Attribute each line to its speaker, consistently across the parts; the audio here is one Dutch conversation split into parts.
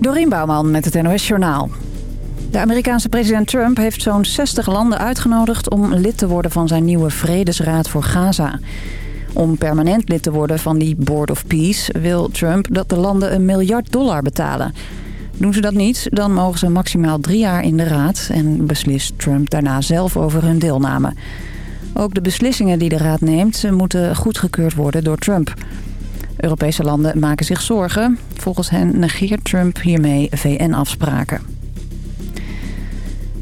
Speaker 1: Dorien Bouwman met het NOS Journaal. De Amerikaanse president Trump heeft zo'n 60 landen uitgenodigd... om lid te worden van zijn nieuwe Vredesraad voor Gaza. Om permanent lid te worden van die Board of Peace... wil Trump dat de landen een miljard dollar betalen. Doen ze dat niet, dan mogen ze maximaal drie jaar in de raad... en beslist Trump daarna zelf over hun deelname. Ook de beslissingen die de raad neemt... moeten goedgekeurd worden door Trump... Europese landen maken zich zorgen. Volgens hen negeert Trump hiermee VN-afspraken.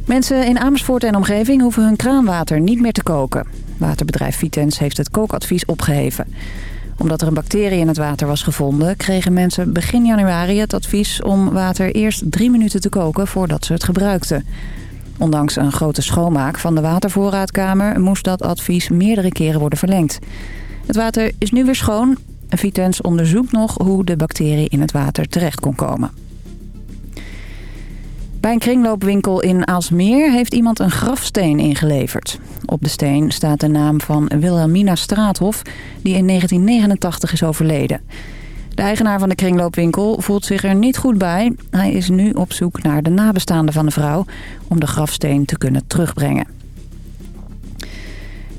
Speaker 1: Mensen in Amersfoort en omgeving hoeven hun kraanwater niet meer te koken. Waterbedrijf Vitens heeft het kookadvies opgeheven. Omdat er een bacterie in het water was gevonden... kregen mensen begin januari het advies om water eerst drie minuten te koken... voordat ze het gebruikten. Ondanks een grote schoonmaak van de watervoorraadkamer... moest dat advies meerdere keren worden verlengd. Het water is nu weer schoon Vitens onderzoekt nog hoe de bacterie in het water terecht kon komen. Bij een kringloopwinkel in Aalsmeer heeft iemand een grafsteen ingeleverd. Op de steen staat de naam van Wilhelmina Straathof, die in 1989 is overleden. De eigenaar van de kringloopwinkel voelt zich er niet goed bij. Hij is nu op zoek naar de nabestaanden van de vrouw om de grafsteen te kunnen terugbrengen.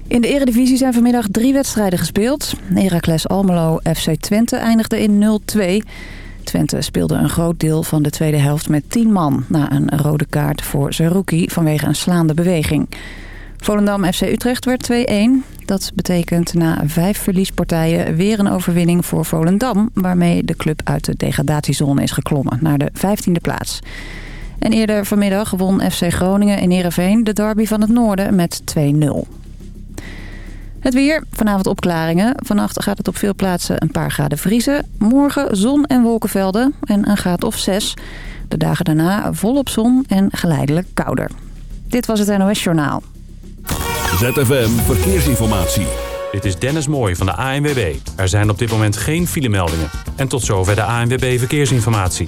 Speaker 1: In de eredivisie zijn vanmiddag drie wedstrijden gespeeld. Heracles Almelo FC Twente eindigde in 0-2. Twente speelde een groot deel van de tweede helft met 10 man... na een rode kaart voor Zerouki vanwege een slaande beweging. Volendam FC Utrecht werd 2-1. Dat betekent na vijf verliespartijen weer een overwinning voor Volendam... waarmee de club uit de degradatiezone is geklommen naar de 15e plaats. En eerder vanmiddag won FC Groningen in Heerenveen de derby van het noorden met 2-0. Het weer, vanavond opklaringen. Vannacht gaat het op veel plaatsen een paar graden vriezen. Morgen zon en wolkenvelden en een graad of zes. De dagen daarna volop zon en geleidelijk kouder. Dit was het NOS Journaal.
Speaker 2: ZFM Verkeersinformatie.
Speaker 3: Dit is Dennis Mooij van de ANWB. Er zijn op dit moment geen filemeldingen. En tot zover de ANWB Verkeersinformatie.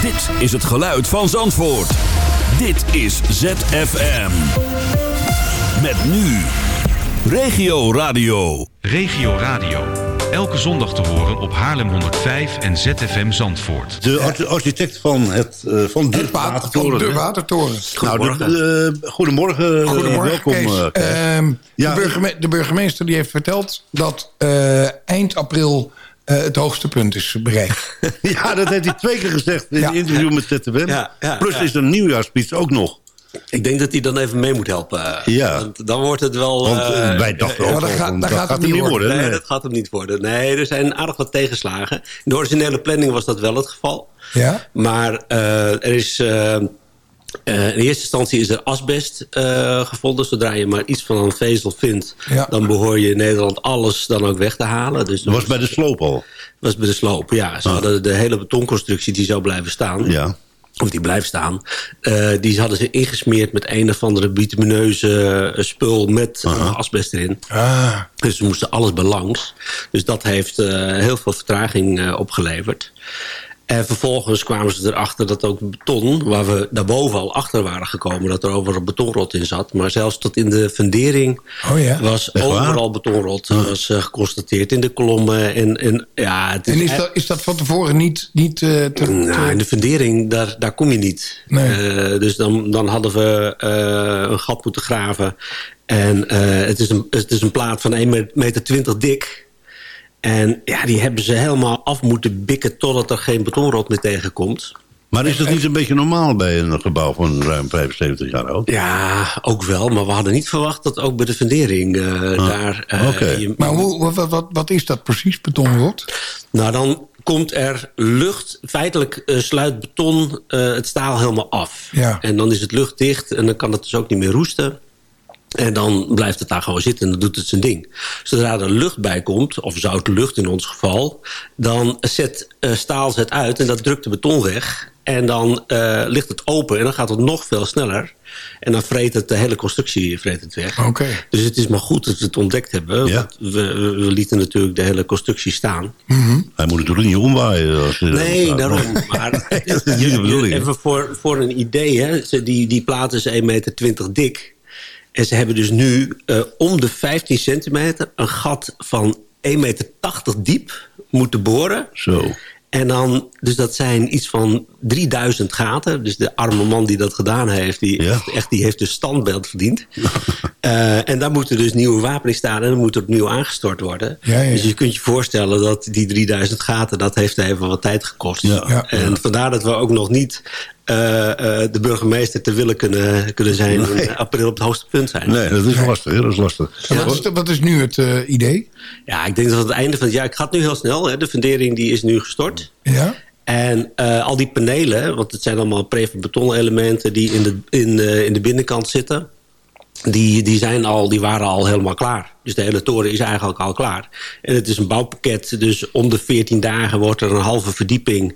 Speaker 2: Dit is het geluid van Zandvoort. Dit is ZFM. Met nu. Regio Radio.
Speaker 4: Regio Radio. Elke zondag te horen op Haarlem 105 en ZFM Zandvoort.
Speaker 5: De architect van, het, uh, van de Watertoren.
Speaker 6: De Watertoren.
Speaker 5: Goedemorgen. Nou, de, uh, goedemorgen.
Speaker 6: Goedemorgen,
Speaker 5: welkom.
Speaker 6: Kees. Uh, ja, de, burgeme de, burgemeester die heeft verteld dat eind april het hoogste punt is bereikt.
Speaker 5: ja, dat heeft hij twee keer gezegd in een interview met. Ja, ja, Plus is er een nieuwjaarspiets ook nog.
Speaker 7: Ik denk dat hij dan even mee moet helpen.
Speaker 5: Ja.
Speaker 7: Want dan wordt het wel...
Speaker 5: Want uh, wij dachten ook,
Speaker 6: dat, gaat, dat, gaat,
Speaker 5: hem
Speaker 6: niet worden.
Speaker 5: worden.
Speaker 7: Nee,
Speaker 5: nee,
Speaker 7: dat gaat hem niet worden. Nee, er zijn aardig wat tegenslagen. In de originele planning was dat wel het geval.
Speaker 6: Ja?
Speaker 7: Maar uh, er is... Uh, in eerste instantie is er asbest uh, gevonden. Zodra je maar iets van een vezel vindt... Ja. dan behoor je in Nederland alles dan ook weg te halen. Dus
Speaker 5: dat was bij de sloop al?
Speaker 7: was bij de sloop, ja. Ze ah. hadden de hele betonconstructie die zou blijven staan.
Speaker 5: Ja.
Speaker 7: Of die blijft staan. Uh, die hadden ze ingesmeerd met een of andere bitumineuze spul met uh, asbest erin.
Speaker 6: Ah.
Speaker 7: Dus ze moesten alles belangs. Dus dat heeft uh, heel veel vertraging opgeleverd. En vervolgens kwamen ze erachter dat ook beton... waar we daarboven al achter waren gekomen... dat er overal betonrot in zat. Maar zelfs tot in de fundering
Speaker 6: oh ja?
Speaker 7: was overal
Speaker 5: waar?
Speaker 7: betonrot was, uh, geconstateerd. In de kolommen. En, en, ja, het is
Speaker 6: en is dat, is dat van tevoren niet... niet uh, te, te...
Speaker 7: Nou, in de fundering, daar, daar kom je niet.
Speaker 6: Nee.
Speaker 7: Uh, dus dan, dan hadden we een gat moeten graven. En het, is een, het is een plaat van 1,20 meter dik... En ja, die hebben ze helemaal af moeten bikken... totdat er geen betonrot meer tegenkomt.
Speaker 5: Maar is dat niet een beetje normaal bij een gebouw van ruim 75 jaar oud?
Speaker 7: Ja, ook wel. Maar we hadden niet verwacht dat ook bij de fundering uh, ah, daar... Uh,
Speaker 5: okay.
Speaker 6: je, maar hoe, wat, wat, wat is dat precies, betonrot?
Speaker 7: Nou, dan komt er lucht... Feitelijk uh, sluit beton het staal helemaal af.
Speaker 6: Ja.
Speaker 7: En dan is het luchtdicht en dan kan het dus ook niet meer roesten. En dan blijft het daar gewoon zitten en dan doet het zijn ding. Zodra er lucht bij komt, of zoute lucht in ons geval... dan zet uh, staal zet uit en dat drukt de beton weg. En dan uh, ligt het open en dan gaat het nog veel sneller. En dan vreet het de hele constructie vreet het weg.
Speaker 6: Okay.
Speaker 7: Dus het is maar goed dat we het ontdekt hebben.
Speaker 5: Ja.
Speaker 7: We, we, we, lieten natuurlijk de hele constructie staan.
Speaker 6: Mm -hmm.
Speaker 5: Hij moet natuurlijk niet omwaaien. Als je
Speaker 7: nee,
Speaker 5: dat
Speaker 7: daarom. Maar even voor, voor een idee. Hè, die, die plaat is 1,20 meter dik. En ze hebben dus nu uh, om de 15 centimeter... een gat van 1,80 meter diep moeten boren.
Speaker 5: Zo.
Speaker 7: En dan, dus dat zijn iets van 3000 gaten. Dus de arme man die dat gedaan heeft, die,
Speaker 5: Ja.
Speaker 7: echt, die heeft dus standbeeld verdiend. uh, en daar moeten dus nieuwe wapening staan en dan moet er opnieuw aangestort worden.
Speaker 6: Ja, ja.
Speaker 7: Dus je kunt je voorstellen dat die 3000 gaten, dat heeft even wat tijd gekost.
Speaker 5: Ja.
Speaker 6: Ja.
Speaker 7: En vandaar dat we ook nog niet uh, uh, de burgemeester te willen kunnen, kunnen zijn
Speaker 5: Nee.
Speaker 7: in april op het hoogste punt zijn.
Speaker 5: Nee, dat is lastig. Dat is lastig.
Speaker 6: Wat, is, wat is nu het uh, idee?
Speaker 7: Ja, ik denk dat het het einde van het jaar... Het gaat nu heel snel. Hè. De fundering die is nu gestort.
Speaker 6: Ja?
Speaker 7: En uh, al die panelen, want het zijn allemaal prefab betonelementen... die in de, in, uh, in de binnenkant zitten... Die, die, zijn al, die waren al helemaal klaar. Dus de hele toren is eigenlijk al klaar. En het is een bouwpakket, dus om de 14 dagen wordt er een halve verdieping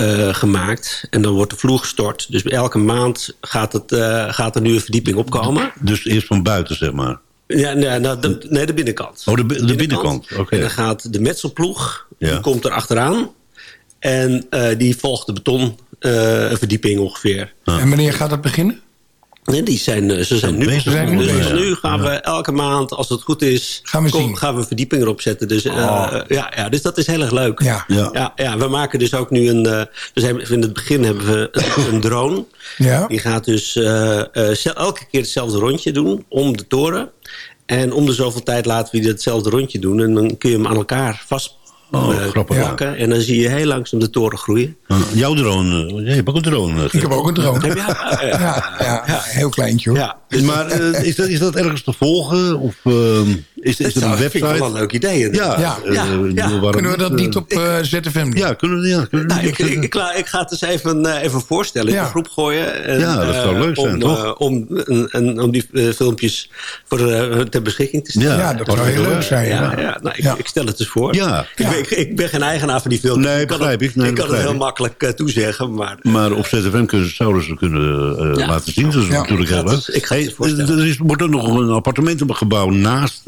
Speaker 7: uh, gemaakt. En dan wordt de vloer gestort. Dus elke maand gaat, het, uh, gaat er nu een verdieping opkomen.
Speaker 5: Dus eerst van buiten, zeg maar.
Speaker 7: Ja, nee, nou, de, nee de binnenkant.
Speaker 5: Oh, de, de binnenkant, binnenkant. oké. Okay.
Speaker 7: En dan gaat de metselploeg,
Speaker 5: Ja.
Speaker 7: die komt er achteraan. En uh, die volgt de betonverdieping ongeveer.
Speaker 6: En wanneer gaat dat beginnen?
Speaker 7: Nee, die zijn, eh, ze zijn nu
Speaker 5: bezig.
Speaker 6: zijn nu
Speaker 7: dus
Speaker 6: bezig.
Speaker 7: nu gaan we elke maand, als het goed is,
Speaker 6: Gaan we zien.
Speaker 7: gaan we verdieping erop zetten. Dus, uh,
Speaker 6: Oh.
Speaker 7: ja, ja, dus dat is heel erg leuk.
Speaker 6: Ja.
Speaker 5: Ja.
Speaker 7: Ja, ja, we maken dus ook nu een... Uh, we zijn, in het begin hebben we een, een drone.
Speaker 6: Ja.
Speaker 7: Die gaat dus uh, elke keer hetzelfde rondje doen om de toren. En om de zoveel tijd laten we die hetzelfde rondje doen. En dan kun je hem aan elkaar vast
Speaker 5: Oh,
Speaker 7: uh,
Speaker 5: grappig.
Speaker 7: plakken. En dan zie je heel langzaam de toren groeien.
Speaker 5: Uh, jouw drone, uh, jij hebt ook een drone.
Speaker 6: Ik heb ook een drone.
Speaker 7: Heb je? Ja,
Speaker 6: Ja, ja, heel kleintje hoor.
Speaker 7: ja.
Speaker 5: maar uh, is, dat, is dat ergens te volgen? Of uh, is, is er een website?
Speaker 7: Dat is wel een leuk idee.
Speaker 5: Ja,
Speaker 6: Ja.
Speaker 5: uh,
Speaker 7: Ja, ja.
Speaker 5: waarom
Speaker 6: Kunnen we dat niet op uh, ZFM doen?
Speaker 5: Ja, kunnen we, ja, kunnen we
Speaker 7: Nou,
Speaker 5: niet
Speaker 7: ik, ik, ik, ga het eens even, uh, even voorstellen.
Speaker 6: Ja.
Speaker 7: In de groep gooien. En,
Speaker 5: Ja, dat zou
Speaker 7: uh,
Speaker 5: leuk zijn,
Speaker 7: om,
Speaker 5: toch?
Speaker 7: uh, om, en, en, om die uh, filmpjes voor, uh, ter beschikking te stellen.
Speaker 5: Ja,
Speaker 6: Ja, dat zou heel leuk zijn.
Speaker 7: Ja,
Speaker 6: Ja.
Speaker 7: ja, nou, ik,
Speaker 6: Ja.
Speaker 7: ik stel het eens voor.
Speaker 5: Ja.
Speaker 7: Ik, ben, ik, ik ben geen eigenaar van die filmpjes.
Speaker 5: Nee, begrijp ik. Nee,
Speaker 7: ik kan het heel makkelijk uh, toezeggen. Maar
Speaker 5: Maar op ZFM kunnen, zouden ze kunnen uh,
Speaker 7: Ja.
Speaker 5: laten zien. Dat is natuurlijk heel leuk.
Speaker 7: ik ga het voorstellen.
Speaker 5: er wordt ook nog een appartementengebouw naast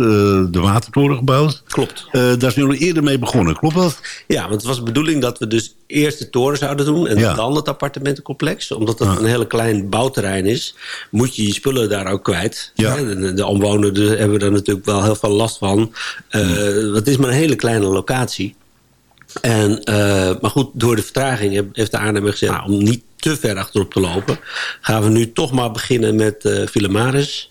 Speaker 5: de Watertoren gebouwd.
Speaker 7: klopt.
Speaker 5: Uh, daar zijn jullie eerder mee begonnen, klopt dat?
Speaker 7: Ja, want het was de bedoeling dat we dus eerst de toren zouden doen... en
Speaker 5: Ja.
Speaker 7: dan het appartementencomplex. Omdat het een hele klein bouwterrein is... moet je je spullen daar ook kwijt.
Speaker 5: Ja.
Speaker 7: De, de omwonenden de- hebben er natuurlijk wel heel veel last van. Eh, Het is maar een hele kleine locatie. En, eh, maar goed, door de vertraging heeft de aannemer gezegd... Nou, om niet te ver achterop te lopen... gaan we nu toch maar beginnen met uh, Filamaris...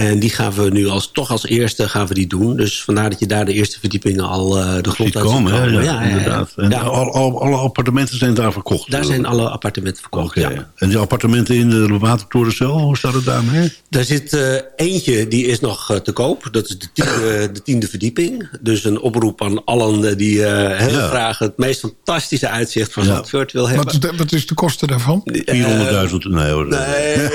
Speaker 7: En die gaan we nu als, toch als eerste gaan we die doen. Dus vandaar dat je daar de eerste verdiepingen al uh, de grond uit ziet
Speaker 5: komen, hè?
Speaker 7: komen.
Speaker 5: Ja, inderdaad. En
Speaker 7: Ja.
Speaker 5: al, al, alle appartementen zijn daar verkocht?
Speaker 7: Daar zijn alle appartementen verkocht, ja.
Speaker 5: En die appartementen in de Watertoren zelf, hoe staat het daarmee?
Speaker 7: Daar zit uh, eentje, die is nog uh, te koop. Dat is de tiende, de tiende verdieping. Dus een oproep aan allen die uh, heel
Speaker 5: Ja.
Speaker 7: graag het meest fantastische uitzicht van
Speaker 5: Ja.
Speaker 7: Zandvoort wil hebben.
Speaker 6: Wat, is de, wat is de kosten daarvan?
Speaker 5: 400.000? nee hoor.
Speaker 7: Nee,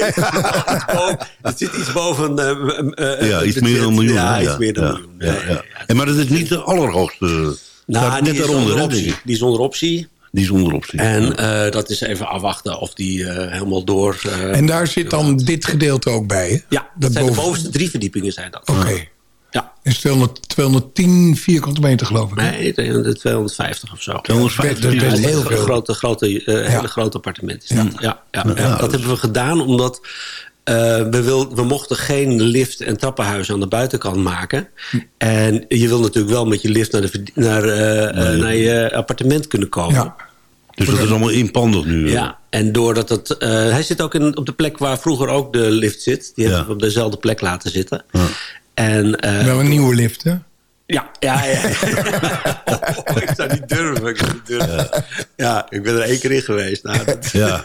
Speaker 7: het zit iets boven... uh, uh,
Speaker 5: Ja,
Speaker 7: het
Speaker 5: iets meer dan miljoen.
Speaker 7: Ja, iets meer dan
Speaker 5: ja,
Speaker 7: een miljoen.
Speaker 5: Ja,
Speaker 7: Nee,
Speaker 5: ja.
Speaker 7: ja.
Speaker 5: En maar dat is niet de allerhoogste.
Speaker 7: Nou,
Speaker 5: net
Speaker 7: is
Speaker 5: daaronder, hè.
Speaker 7: Die is zonder optie.
Speaker 5: Die is onder optie.
Speaker 7: En uh, dat is even afwachten of die uh, helemaal door... Uh,
Speaker 6: En daar zit dan dit gedeelte ook bij, hè?
Speaker 7: ja, dat zijn de
Speaker 6: boven-
Speaker 7: bovenste drie verdiepingen zijn dat.
Speaker 6: Oké.
Speaker 7: Ja.
Speaker 6: Is 200, 210 vierkante meter, geloof ik. hè?
Speaker 7: Nee, de 250 of zo.
Speaker 5: 250
Speaker 6: dat is heel
Speaker 7: Een
Speaker 6: veel.
Speaker 7: grote, grote, uh, hele grote appartement is dat. Ja. Ja, ja,
Speaker 5: Ja,
Speaker 7: dat
Speaker 5: dus-
Speaker 7: hebben we gedaan omdat uh, we, wil, we mochten geen lift en trappenhuis aan de buitenkant maken. En je wil natuurlijk wel met je lift naar, de, naar, uh, naar je appartement kunnen komen.
Speaker 6: Ja.
Speaker 5: Dus dat is allemaal inpandig nu.
Speaker 7: Ja, en doordat het... Uh, hij zit ook in, op de plek waar vroeger ook de lift zit. Die
Speaker 5: Ja.
Speaker 7: hebben we op dezelfde plek laten zitten.
Speaker 5: Ja.
Speaker 7: En, uh,
Speaker 6: Wel een nieuwe lift, hè?
Speaker 7: Ja, ja, ja. oh, ik zou niet durven. Ik zou niet durven. Ja. ik ben er één keer in geweest. Nou, dat-
Speaker 5: Ja.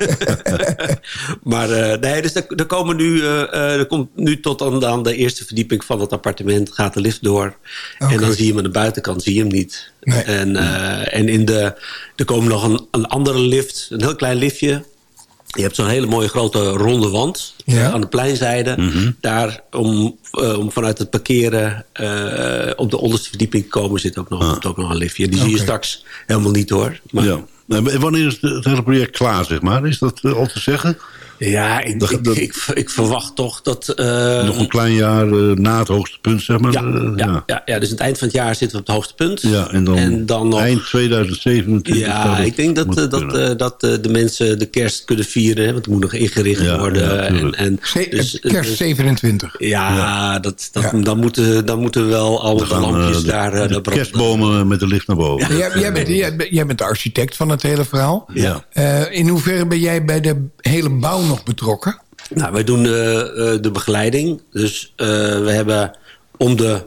Speaker 7: maar uh, nee, dus er, er komen nu, uh, er komt nu tot aan, aan de eerste verdieping van het appartement gaat de lift door. En dan zie je hem aan de buitenkant, zie je hem niet.
Speaker 6: Nee.
Speaker 7: En, uh, en in de, er komen nog een, een andere lift, een heel klein liftje. Je hebt zo'n hele mooie grote ronde wand
Speaker 6: Ja.
Speaker 7: aan de pleinzijde.
Speaker 5: Mhm.
Speaker 7: Daar, om, eh, om vanuit het parkeren eh, op de onderste verdieping te komen... zit ook nog, zit ook nog een liftje. Die zie je straks helemaal niet hoor. Maar,
Speaker 5: Ja. En Wanneer is het hele project klaar, zeg maar? Is dat eh, al te zeggen?
Speaker 7: Ja, ik,
Speaker 5: Dat-
Speaker 7: ik,
Speaker 5: dat-
Speaker 7: ik, ik verwacht toch dat... eh,
Speaker 5: Nog een klein jaar eh, na het hoogste punt, zeg maar.
Speaker 7: ja,
Speaker 5: Eh,
Speaker 7: ja, ja. Ja, dus aan het eind van het jaar zitten we op het hoogste punt.
Speaker 5: Ja, en dan,
Speaker 7: En dan nog-
Speaker 5: eind 2027. zou
Speaker 7: Ja, ik denk dat, eh, dat, eh, dat eh, de mensen de kerst kunnen vieren. Hè, want het moet nog ingericht
Speaker 5: Ja,
Speaker 7: worden.
Speaker 5: ja,
Speaker 7: en, en, dus,
Speaker 6: kerst
Speaker 7: dus-
Speaker 6: 27.
Speaker 7: ja, Dat, dat,
Speaker 6: Ja.
Speaker 7: Dan, moeten, dan moeten wel al
Speaker 5: Dan
Speaker 7: de
Speaker 5: gaan, eh,
Speaker 7: lampjes
Speaker 5: de,
Speaker 7: daar... eh,
Speaker 5: de kerstbomen met de licht naar boven.
Speaker 6: Jij, jij, bent, jij, bent- jij bent de architect van het hele verhaal.
Speaker 5: Ja.
Speaker 6: Eh, in hoeverre ben jij bij de hele bouw nog betrokken?
Speaker 7: Nou, wij doen de, eh, de begeleiding. Dus eh, we hebben om de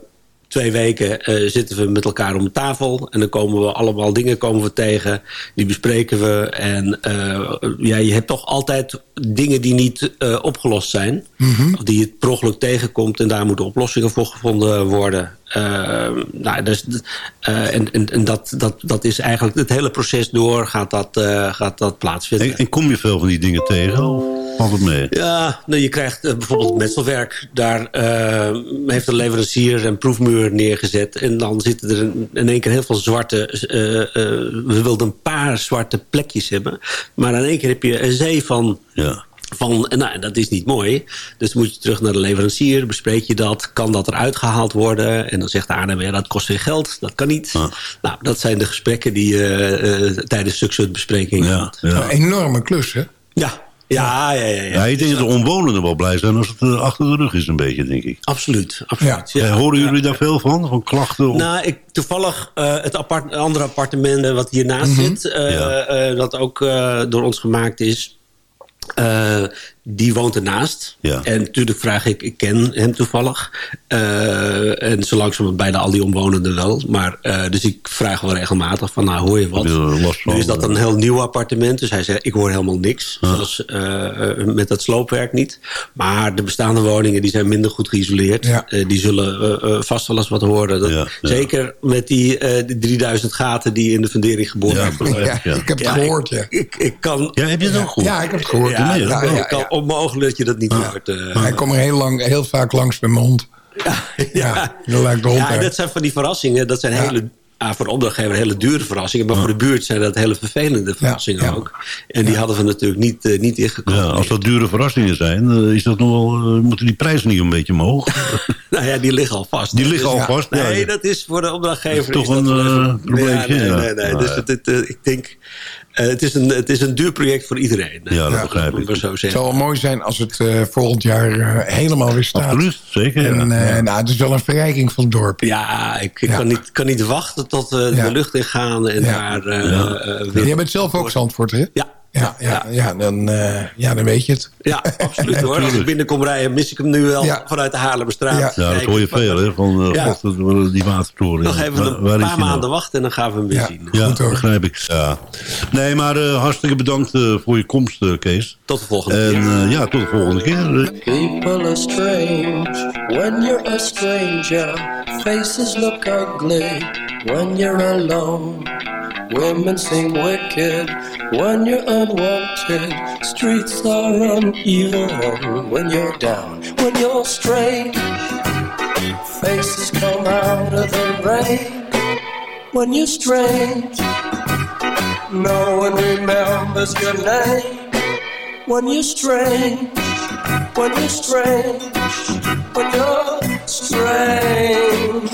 Speaker 7: twee weken eh, zitten we met elkaar om tafel. En dan komen we allemaal dingen komen we tegen. Die bespreken we. En eh, ja, je hebt toch altijd dingen die niet eh, opgelost zijn. Of die het per ongeluk tegenkomt. En daar moeten oplossingen voor gevonden worden. Eh, nou, dus, eh, en en, en dat, dat, dat is eigenlijk het hele proces door gaat dat, eh, gaat dat plaatsvinden.
Speaker 5: En, en kom je veel van die dingen tegen? Of valt het mee?
Speaker 7: Ja, nou, je krijgt eh, bijvoorbeeld metselwerk. Daar eh, heeft een leverancier een proefmuur neergezet. En dan zitten er in, in één keer heel veel zwarte... eh, eh, we wilden een paar zwarte plekjes hebben. Maar in één keer heb je een zee van...
Speaker 5: Ja.
Speaker 7: Van, nou, dat is niet mooi. Dus moet je terug naar de leverancier. Bespreek je dat? Kan dat eruit gehaald worden? En dan zegt de aannemer, ja, dat kost weer geld. Dat kan niet. Nou, dat zijn de gesprekken die je tijdens zulke besprekingen
Speaker 5: Ja, ja.
Speaker 6: Een enorme klus, hè?
Speaker 7: Ja, ja, ja, ja. ja.
Speaker 5: Ja, ik denk dat de omwonenden wel blij zijn als het achter de rug is een beetje, denk ik.
Speaker 7: Absoluut, absoluut. Ja.
Speaker 5: Eh, horen jullie daar veel van? Van klachten? Of...
Speaker 7: Nou, ik, toevallig eh, het apart, andere appartement eh, wat hiernaast
Speaker 5: Mhm.
Speaker 7: zit... eh,
Speaker 5: Ja.
Speaker 7: eh, dat ook eh, door ons gemaakt is... eh, die woont ernaast.
Speaker 5: Ja.
Speaker 7: En natuurlijk vraag ik, ik ken hem toevallig. Eh, en zo langzamerhand bijna al die omwonenden wel. Maar, eh, dus ik vraag wel regelmatig van, nou hoor je wat? Nu is dat een heel nieuw appartement. Dus hij zegt, ik hoor helemaal niks. Zoals eh, eh, met dat sloopwerk niet. Maar de bestaande woningen die zijn minder goed geïsoleerd.
Speaker 6: Ja.
Speaker 7: Eh, die zullen eh, eh, vast wel eens wat horen. Dat,
Speaker 5: Ja, ja.
Speaker 7: Zeker met die, eh, die 3000 gaten die in de fundering geboord
Speaker 5: Ja,
Speaker 7: zijn.
Speaker 6: Ja,
Speaker 5: Ja.
Speaker 6: ik heb het
Speaker 7: Ja,
Speaker 6: gehoord, ja.
Speaker 7: Ik, ik kan...
Speaker 5: Ja, heb je het ook goed?
Speaker 6: Ja, ik heb het gehoord.
Speaker 7: Kan
Speaker 6: ja.
Speaker 7: Onmogelijk dat je dat niet hoort. eh.
Speaker 6: Hij komt er heel, lang, heel vaak langs met mijn hond. Ja, lijkt de hond
Speaker 7: Ja, dat zijn van die verrassingen. Dat zijn hele, ah, voor de opdrachtgever hele dure verrassingen. Maar voor de buurt zijn dat hele vervelende verrassingen
Speaker 6: ja.
Speaker 7: ook. En die hadden we natuurlijk niet, eh, niet ingekomen.
Speaker 5: Ja, als dat dure verrassingen zijn, eh, is dat nog wel, moeten die prijzen niet een beetje omhoog?
Speaker 7: nou ja, die liggen al vast.
Speaker 5: Die liggen al
Speaker 6: Ja.
Speaker 5: vast? Ja,
Speaker 7: Nee, dat is voor de opdrachtgever.
Speaker 5: Dat is toch
Speaker 7: dat
Speaker 5: een, probleempje,
Speaker 7: Ja, nee,
Speaker 5: ja.
Speaker 7: nee, nee.
Speaker 5: Ja,
Speaker 7: Dus
Speaker 5: ja.
Speaker 7: het, het, ik denk, eh, het, is een, het is een duur project voor iedereen.
Speaker 5: Ja, dat begrijp ik.
Speaker 7: zo
Speaker 6: Het zou wel mooi zijn als het eh, volgend jaar eh, helemaal weer staat.
Speaker 5: Absoluut, zeker.
Speaker 6: En
Speaker 5: ja.
Speaker 6: eh, nou, het is wel een verrijking van het dorp.
Speaker 7: Ja, ik, ik
Speaker 6: Ja.
Speaker 7: Kan, niet, kan niet wachten tot we
Speaker 6: Ja.
Speaker 7: de lucht in gaan en
Speaker 6: Ja.
Speaker 7: daar weer...
Speaker 6: Jij bent zelf ook Zandvoort, hè?
Speaker 7: Ja,
Speaker 6: Ja, ja, ja, dan, eh, ja, dan weet je het.
Speaker 7: ja, absoluut hoor. Als ik binnenkom rijden, mis ik hem nu wel
Speaker 6: Ja.
Speaker 7: vanuit de Haarlemmerstraat.
Speaker 6: Ja.
Speaker 5: Ja, dat hoor je veel, hè? Van eh,
Speaker 7: Ja.
Speaker 5: God, dat- die watertoren.
Speaker 7: Nog even
Speaker 5: Waar-
Speaker 7: een
Speaker 5: waar is
Speaker 7: paar
Speaker 5: nou?
Speaker 7: maanden wachten en dan gaan we hem weer
Speaker 6: Ja.
Speaker 7: zien.
Speaker 5: Ja,
Speaker 6: Goed hoor.
Speaker 5: begrijp ik. Ja. Nee, maar eh, hartstikke bedankt voor je komst, Kees.
Speaker 7: Tot de volgende
Speaker 5: En
Speaker 7: keer.
Speaker 5: eh, ja, tot de volgende keer.
Speaker 8: People are strange when you're a stranger. Faces look ugly when you're alone. Women seem wicked when you're unwanted. Streets are uneven when you're down. When you're strange, faces come out of the rain. When you're strange, no one remembers your name. When you're strange, when you're strange, when you're strange.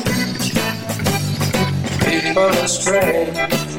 Speaker 8: People are strange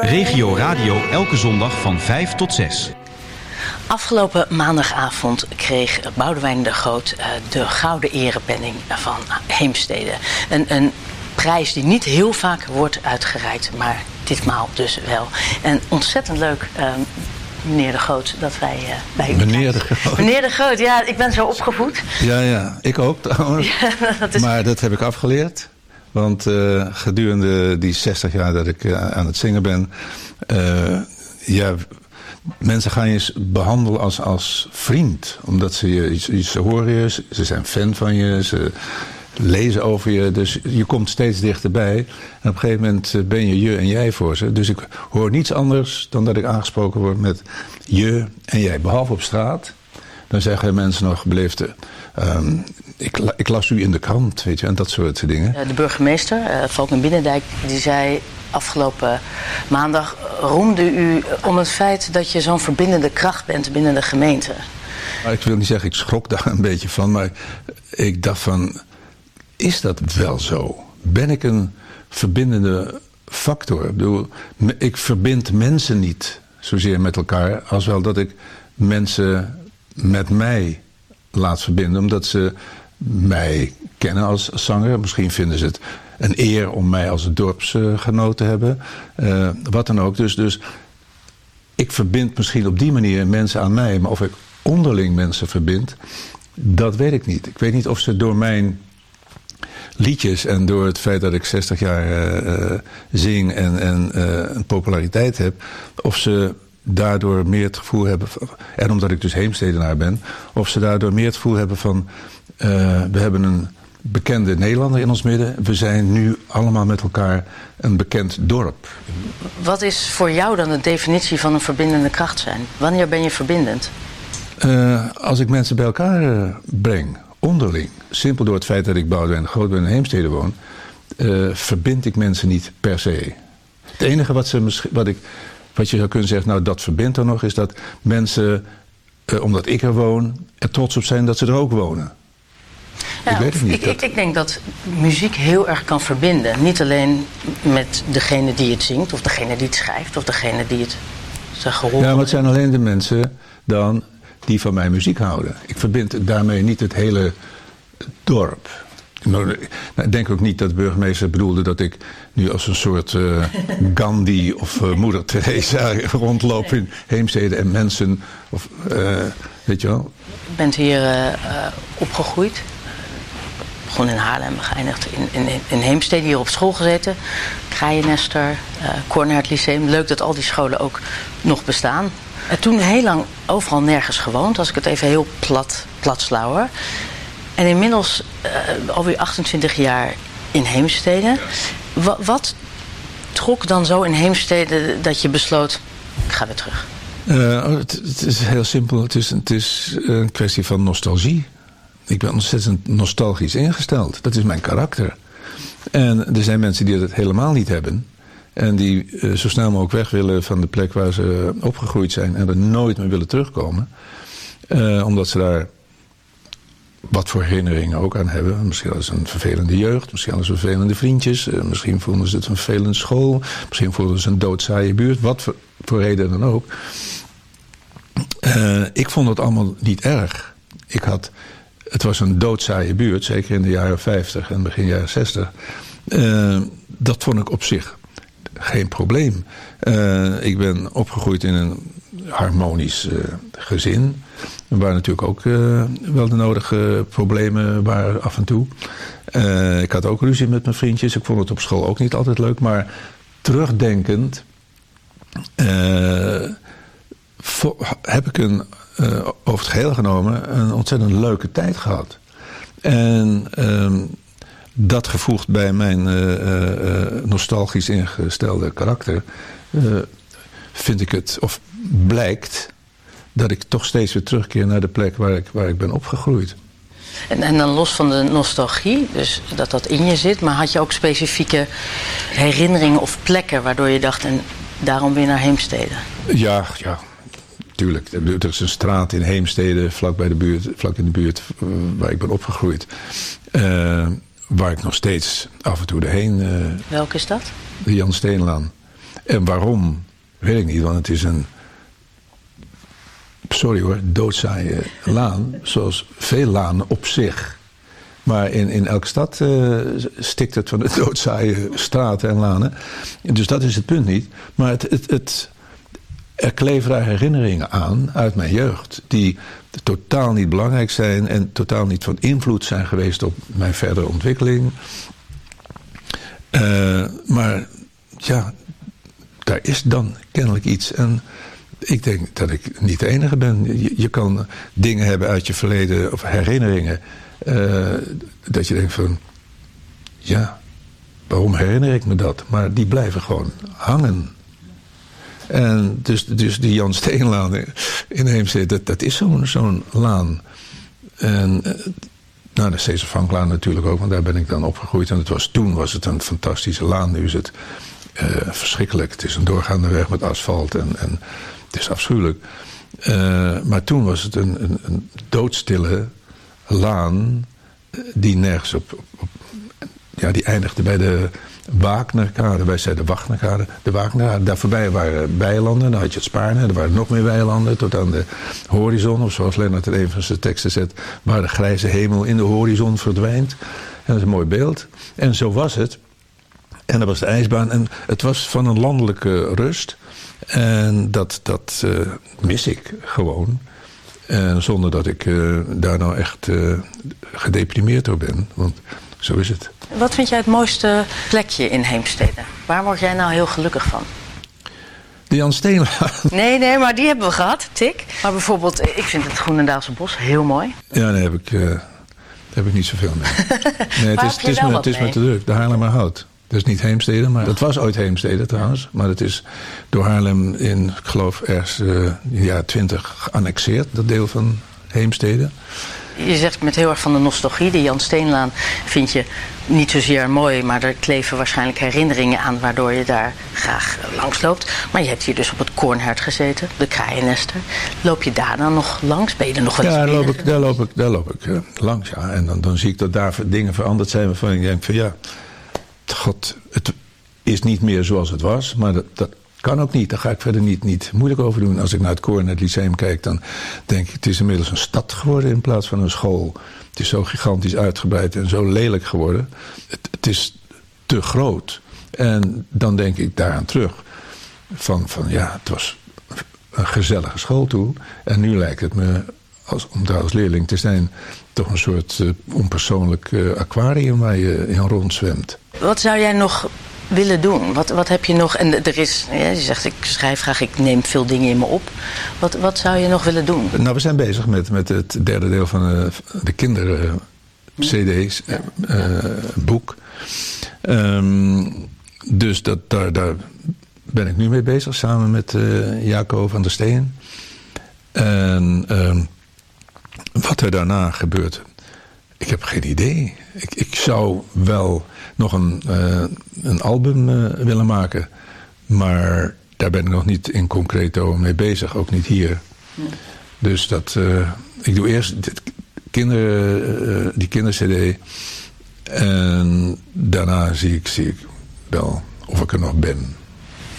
Speaker 4: Regio Radio elke zondag van 5 tot 6.
Speaker 9: Afgelopen maandagavond kreeg Boudewijn de Groot uh, de Gouden Erepenning van Heemstede. Een, een prijs die niet heel vaak wordt uitgereikt, maar ditmaal dus wel. En ontzettend leuk, uh, meneer de Groot, dat wij uh, bij u
Speaker 10: Meneer de Groot.
Speaker 9: Meneer de Groot, ja, ik ben zo opgevoed.
Speaker 10: Ja, ja, ik ook trouwens. Ja, dat is... Maar dat heb ik afgeleerd. Want uh, gedurende die 60 jaar dat ik uh, aan het zingen ben... ja, mensen gaan je behandelen als, als vriend. Omdat ze je, ze horen je, ze zijn fan van je, ze lezen over je. Dus je komt steeds dichterbij. En op een gegeven moment eh, ben je je en jij voor ze. Dus ik hoor niets anders dan dat ik aangesproken word met je en jij. Behalve op straat. Dan zeggen mensen nog beleefde... Um, ik, ik, las u in de krant, weet je, en dat soort dingen.
Speaker 9: De burgemeester, uh, Binnendijk, die zei afgelopen maandag... roemde u om het feit dat je zo'n verbindende kracht bent binnen de gemeente.
Speaker 10: Maar ik wil niet zeggen, ik schrok daar een beetje van, maar ik dacht van is dat wel zo? Ben ik een verbindende factor? Ik, bedoel, ik verbind mensen niet zozeer met elkaar... als wel dat ik mensen met mij laat verbinden... omdat ze mij kennen als zanger. Misschien vinden ze het een eer om mij als dorpsgenoot te hebben. Uh, wat dan ook. Dus, dus ik verbind misschien op die manier mensen aan mij... maar of ik onderling mensen verbind, dat weet ik niet. Ik weet niet of ze door mijn liedjes en door het feit dat ik 60 jaar uh, zing en, en een populariteit heb, of ze daardoor meer het gevoel hebben, en omdat ik dus heemstedenaar ben, of ze daardoor meer het gevoel hebben van, we hebben een bekende Nederlander in ons midden. We zijn nu allemaal met elkaar een bekend dorp.
Speaker 9: Wat is voor jou dan de definitie van een verbindende kracht zijn? Wanneer ben je verbindend?
Speaker 10: als ik mensen bij elkaar breng onderling, simpel door het feit dat ik Boudewijn Groot ben en Heemstede woon, uh, verbind ik mensen niet per se. Het enige wat, ze, wat, ik, wat je zou kunnen zeggen, nou dat verbindt er nog, is dat mensen, uh, omdat ik er woon, er trots op zijn dat ze er ook wonen.
Speaker 9: Ja, ik weet het niet. Ik, dat... ik, denk dat muziek heel erg kan verbinden. Niet alleen met degene die het zingt, of degene die het schrijft, of degene die het gehoord.
Speaker 10: Ja, maar het zijn alleen de mensen dan die van mijn muziek houden. Ik verbind daarmee niet het hele dorp. Nou, ik denk ook niet dat de burgemeester bedoelde dat ik nu als een soort uh, Gandhi of uh, moeder Teresa rondloop in Heemstede en mensen. Of, uh, weet je wel?
Speaker 9: Je bent hier opgegroeid. Begon in Haarlem, geëindigd in, in, in Heemstede, hier op school gezeten. Kraaiennester, uh, Lyceum. Leuk dat al die scholen ook nog bestaan. En toen heel lang overal nergens gewoond, als ik het even heel plat, plat slauwer. En inmiddels uh, alweer 28 jaar in Heemstede. Wat, trok dan zo in Heemstede dat je besloot, ik ga weer terug?
Speaker 10: Uh, het, het, is heel simpel. Het is, het is een kwestie van nostalgie. Ik ben ontzettend nostalgisch ingesteld. Dat is mijn karakter. En er zijn mensen die dat helemaal niet hebben. En die uh, zo snel mogelijk weg willen van de plek waar ze opgegroeid zijn. En er nooit meer willen terugkomen. Omdat ze daar wat voor herinneringen ook aan hebben. Misschien als een vervelende jeugd. Misschien als vervelende vriendjes. Uh, misschien vonden ze het een vervelende school. Misschien vonden ze een doodzaaie buurt. Wat voor, reden dan ook. ik vond het allemaal niet erg. Ik had... Het was een doodzaaie buurt, zeker in de jaren 50 en begin jaren 60. dat vond ik op zich geen probleem. Ik ben opgegroeid in een harmonisch uh, gezin. Waar natuurlijk ook uh, wel de nodige problemen waren af en toe. ik had ook ruzie met mijn vriendjes. Ik vond het op school ook niet altijd leuk. Maar terugdenkend heb ik een, over het geheel genomen een ontzettend leuke tijd gehad. En ehm, dat gevoegd bij mijn nostalgisch ingestelde karakter... vind ik het, of blijkt... dat ik toch steeds weer terugkeer naar de plek waar ik, waar ik ben opgegroeid.
Speaker 9: En, en dan los van de nostalgie, dus dat dat in je zit... maar had je ook specifieke herinneringen of plekken waardoor je dacht... en daarom weer naar Heemstede?
Speaker 10: Ja, ja. tuurlijk. Er is een straat in Heemstede, vlak, bij de buurt, vlak in de buurt eh, waar ik ben opgegroeid. Uh, waar ik nog steeds af en toe erheen... Uh,
Speaker 9: Welke is dat?
Speaker 10: De Jan Steenlaan. En waarom, weet ik niet, want het is een... Sorry hoor, doodzaaie laan. Zoals veel lanen op zich. Maar in, in elke stad uh, stikt het van de doodzaaie straten en lanen. Dus dat is het punt niet. Maar het, het, het, er kleven daar herinneringen aan uit mijn jeugd. Die totaal niet belangrijk zijn en totaal niet van invloed zijn geweest op mijn verdere ontwikkeling. Uh, maar ja, daar is dan kennelijk iets. En ik denk dat ik niet de enige ben. Je, kan dingen hebben uit je verleden of herinneringen. Uh, dat je denkt van, ja, waarom herinner ik me dat? Maar die blijven gewoon hangen. En dus, dus die Jan Steenlaan in Heemstede, dat, dat is zo'n zo'n laan. En uh, nou, de Ceesarvanklaan natuurlijk ook, want daar ben ik dan opgegroeid. En het was, toen was het een fantastische laan. Nu is het uh, verschrikkelijk. Het is een doorgaande weg met asfalt en, en het is afschuwelijk. Uh, maar toen was het een, een, een doodstille laan die nergens op, Ja, die eindigde bij de Waaknerkade. Wij zeiden de Wagnerkade. De Waaknerkade. Daar voorbij waren weilanden. Dan had je het Spaarne. Er waren nog meer weilanden. Tot aan de horizon. Of zoals Lennart in een van zijn teksten zet. Waar de grijze hemel in de horizon verdwijnt. En dat is een mooi beeld. En zo was het. En dat was de ijsbaan. En het was van een landelijke rust. En dat, dat uh, mis ik gewoon. En zonder dat ik uh, daar nou echt uh, gedeprimeerd door ben. Want zo is het.
Speaker 9: Wat vind jij het mooiste plekje in Heemstede? Waar word jij nou heel gelukkig van?
Speaker 10: De Jan Steenlaan.
Speaker 9: Nee, nee, maar die hebben we gehad, tik. Maar bijvoorbeeld, ik vind het Groenendaalse bos heel mooi.
Speaker 10: Ja, daar heb ik, heb ik niet zoveel mee. Nee, het is, het is, me, het is me te druk. De Haarlemmerhout. Dat is niet Heemstede, maar dat was ooit Heemstede trouwens. Maar dat is door Haarlem in, ik geloof, ergens uh, in de jaren twintig geannexeerd. Dat deel van Heemstede.
Speaker 9: Je zegt met heel erg van de nostalgie. De Jan Steenlaan vind je niet zozeer mooi, maar er kleven waarschijnlijk herinneringen aan waardoor je daar graag langs loopt. Maar je hebt hier dus op het Koornhert gezeten, de kraaiennester. Loop je daar dan nog langs? Ben je er nog wel
Speaker 10: ja, daar loop, ik, daar loop ik, daar loop ik uh, langs, ja. En dan, dan zie ik dat daar dingen veranderd zijn waarvan ik denk van ja, god, het is niet meer zoals het was, maar dat, dat kan ook niet. Daar ga ik verder niet, niet moeilijk over doen. Als ik naar het koor en het lyceum kijk, dan denk ik... het is inmiddels een stad geworden in plaats van een school. Het is zo gigantisch uitgebreid en zo lelijk geworden. Het, is te groot. En dan denk ik daaraan terug. Van, van ja, het was een gezellige school toen. En nu lijkt het me, als, om daar als leerling te zijn... toch een soort uh, onpersoonlijk uh, aquarium waar je in rondzwemt.
Speaker 9: Wat zou jij nog willen doen? Wat, wat heb je nog? En er is, ja, je zegt ik schrijf graag, ik neem veel dingen in me op. Wat, wat zou je nog willen doen?
Speaker 10: Nou, we zijn bezig met, met het derde deel van de, de kinderen CD's, ja. boek. Um, dus dat, daar, daar ben ik nu mee bezig, samen met Jaco van der Steen. En um, wat er daarna gebeurt, ik heb geen idee. Ik, ik zou wel nog een, uh, een album uh, willen maken. Maar daar ben ik nog niet in concreto mee bezig. Ook niet hier. Dus dat, uh, ik doe eerst dit kinder, die kindercd. En daarna zie ik, zie ik wel of ik er nog ben.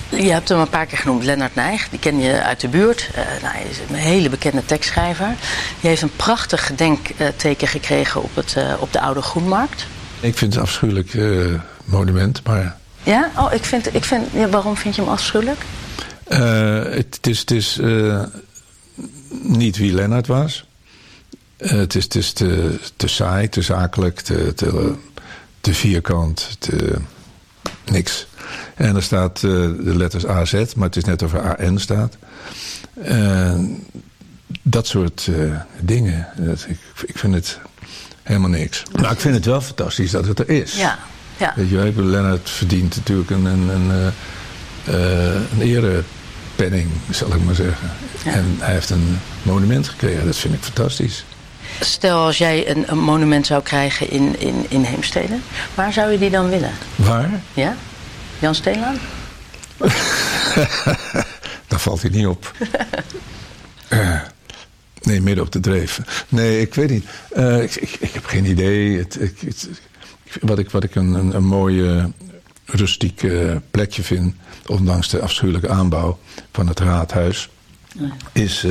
Speaker 9: Je hebt hem een paar keer genoemd, Lennart Nijg. Die ken je uit de buurt. Uh, nou, hij is een hele bekende tekstschrijver. Die heeft een prachtig gedenkteken gekregen op, het, uh, op de Oude Groenmarkt.
Speaker 10: Ik vind het een afschuwelijk uh, monument, maar...
Speaker 9: Ja? Oh, ik vind, ik vind, ja, waarom vind je hem afschuwelijk?
Speaker 10: het is, het is niet wie Lennart was. het is, het is te, te saai, te zakelijk, te, te, te vierkant, te niks. En er staat uh, de letters AZ, maar het is net over AN staat. Uh, dat soort uh, dingen. Dat, ik, ik vind het helemaal niks. Maar ik vind het wel fantastisch dat het er is.
Speaker 9: Ja. ja.
Speaker 10: Weet je, Lennart verdient natuurlijk een, een, een, een erepenning, zal ik maar zeggen. Ja. En hij heeft een monument gekregen. Dat vind ik fantastisch.
Speaker 9: Stel als jij een, een monument zou krijgen in, in, in Heemstede. Waar zou je die dan willen?
Speaker 10: Waar?
Speaker 9: Ja? Jan Steenlaan?
Speaker 10: Daar valt hij niet op. Uh, nee, midden op de dreef. Nee, ik weet niet. Uh, ik, ik, ik, heb geen idee. Het, ik, het, wat ik, wat ik een, een, een mooie rustiek uh, plekje vind... ondanks de afschuwelijke aanbouw van het raadhuis... is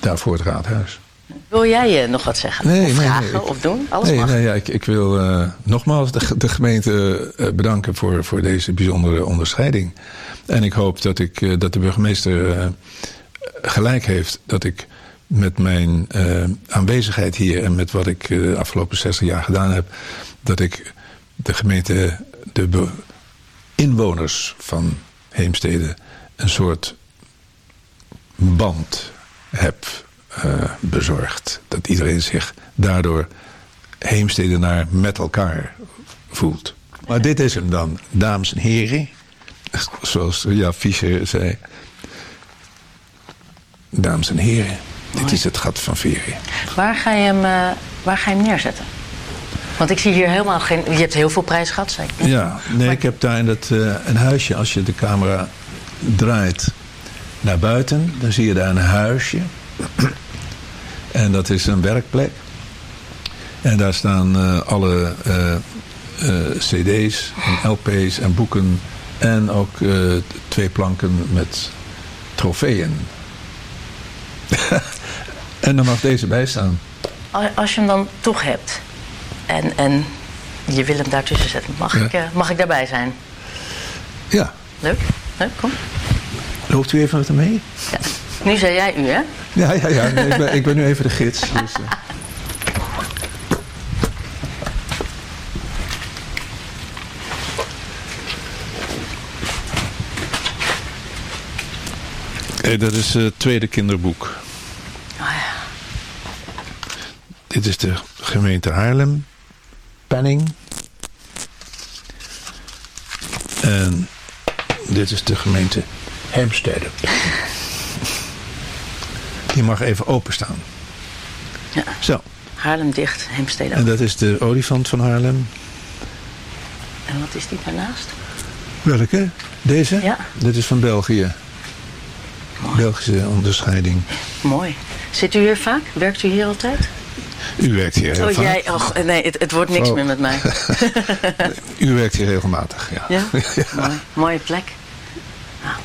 Speaker 10: daarvoor het raadhuis.
Speaker 9: Wil jij je nog wat zeggen?
Speaker 10: Nee,
Speaker 9: of vragen
Speaker 10: nee, nee,
Speaker 9: of doen? Alles
Speaker 10: nee,
Speaker 9: mag.
Speaker 10: Nee, ja, ik, ik wil uh, nogmaals de, de gemeente uh, bedanken voor, voor deze bijzondere onderscheiding. En ik hoop dat, ik, uh, dat de burgemeester gelijk heeft dat ik met mijn aanwezigheid hier... en met wat ik de afgelopen 60 jaar gedaan heb... dat ik de gemeente, de inwoners van Heemstede... een soort band heb uh, bezorgd. Dat iedereen zich daardoor heemstedenaar met elkaar voelt. Maar dit is hem dan, dames en heren. Zoals ja, Fischer zei. Dames en heren, dit is het gat van Veren.
Speaker 9: Waar ga je hem, uh, waar ga je hem neerzetten? Want ik zie hier helemaal geen... Je hebt heel veel prijs gehad, zei ik.
Speaker 10: Ja, nee, maar... ik heb daar in dat, uh, een huisje, als je de camera draait naar buiten... dan zie je daar een huisje... En dat is een werkplek. En daar staan uh, alle uh, uh, cd's en lp's en boeken. En ook twee planken met trofeeën. en dan mag deze bij staan.
Speaker 9: Als je hem dan toch hebt. En, en je wil hem daartussen zetten. Mag, ja. ik, mag ik daarbij zijn?
Speaker 10: Ja.
Speaker 9: Leuk. Leuk, kom.
Speaker 10: Loopt u even met hem mee?
Speaker 9: Ja. Nu zei jij u, hè?
Speaker 10: Ja, ja, ja. Nee, ik, ben, ik, ben, nu even de gids. Dus, uh. hey, dat is het tweede kinderboek.
Speaker 9: Oh ja.
Speaker 10: Dit is de gemeente Haarlem. Penning. En dit is de gemeente Hemstede. Die mag even openstaan.
Speaker 9: Ja.
Speaker 10: Zo.
Speaker 9: Haarlem dicht, Heemstede
Speaker 10: En dat is de olifant van Haarlem.
Speaker 9: En wat is die daarnaast?
Speaker 10: Welke? Deze?
Speaker 9: Ja.
Speaker 10: Dit is van België.
Speaker 9: Mooi.
Speaker 10: Belgische onderscheiding.
Speaker 9: Mooi. Zit u hier vaak? Werkt u hier altijd?
Speaker 10: U werkt hier heel
Speaker 9: oh,
Speaker 10: vaak.
Speaker 9: Jij, oh, nee, het, het wordt niks
Speaker 10: Oh.
Speaker 9: meer met mij.
Speaker 10: U werkt hier regelmatig, ja.
Speaker 9: Ja? Mooi. Mooie plek. Nou,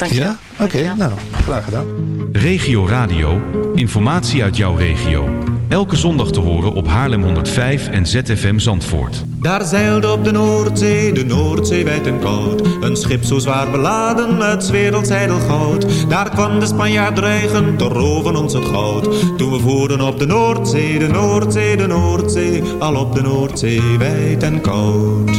Speaker 9: dank je
Speaker 10: Ja? Oké, nou, graag gedaan.
Speaker 4: Regio Radio, informatie uit jouw regio. Elke zondag te horen op Haarlem 105 en ZFM Zandvoort.
Speaker 11: Daar zeilde op de Noordzee, de Noordzee wijd en koud. Een schip zo zwaar beladen met 's werelds goud. Daar kwam de Spanjaard dreigen te roven ons het goud. Toen we voeren op de Noordzee, de Noordzee, de Noordzee. Al op de Noordzee wijd en koud.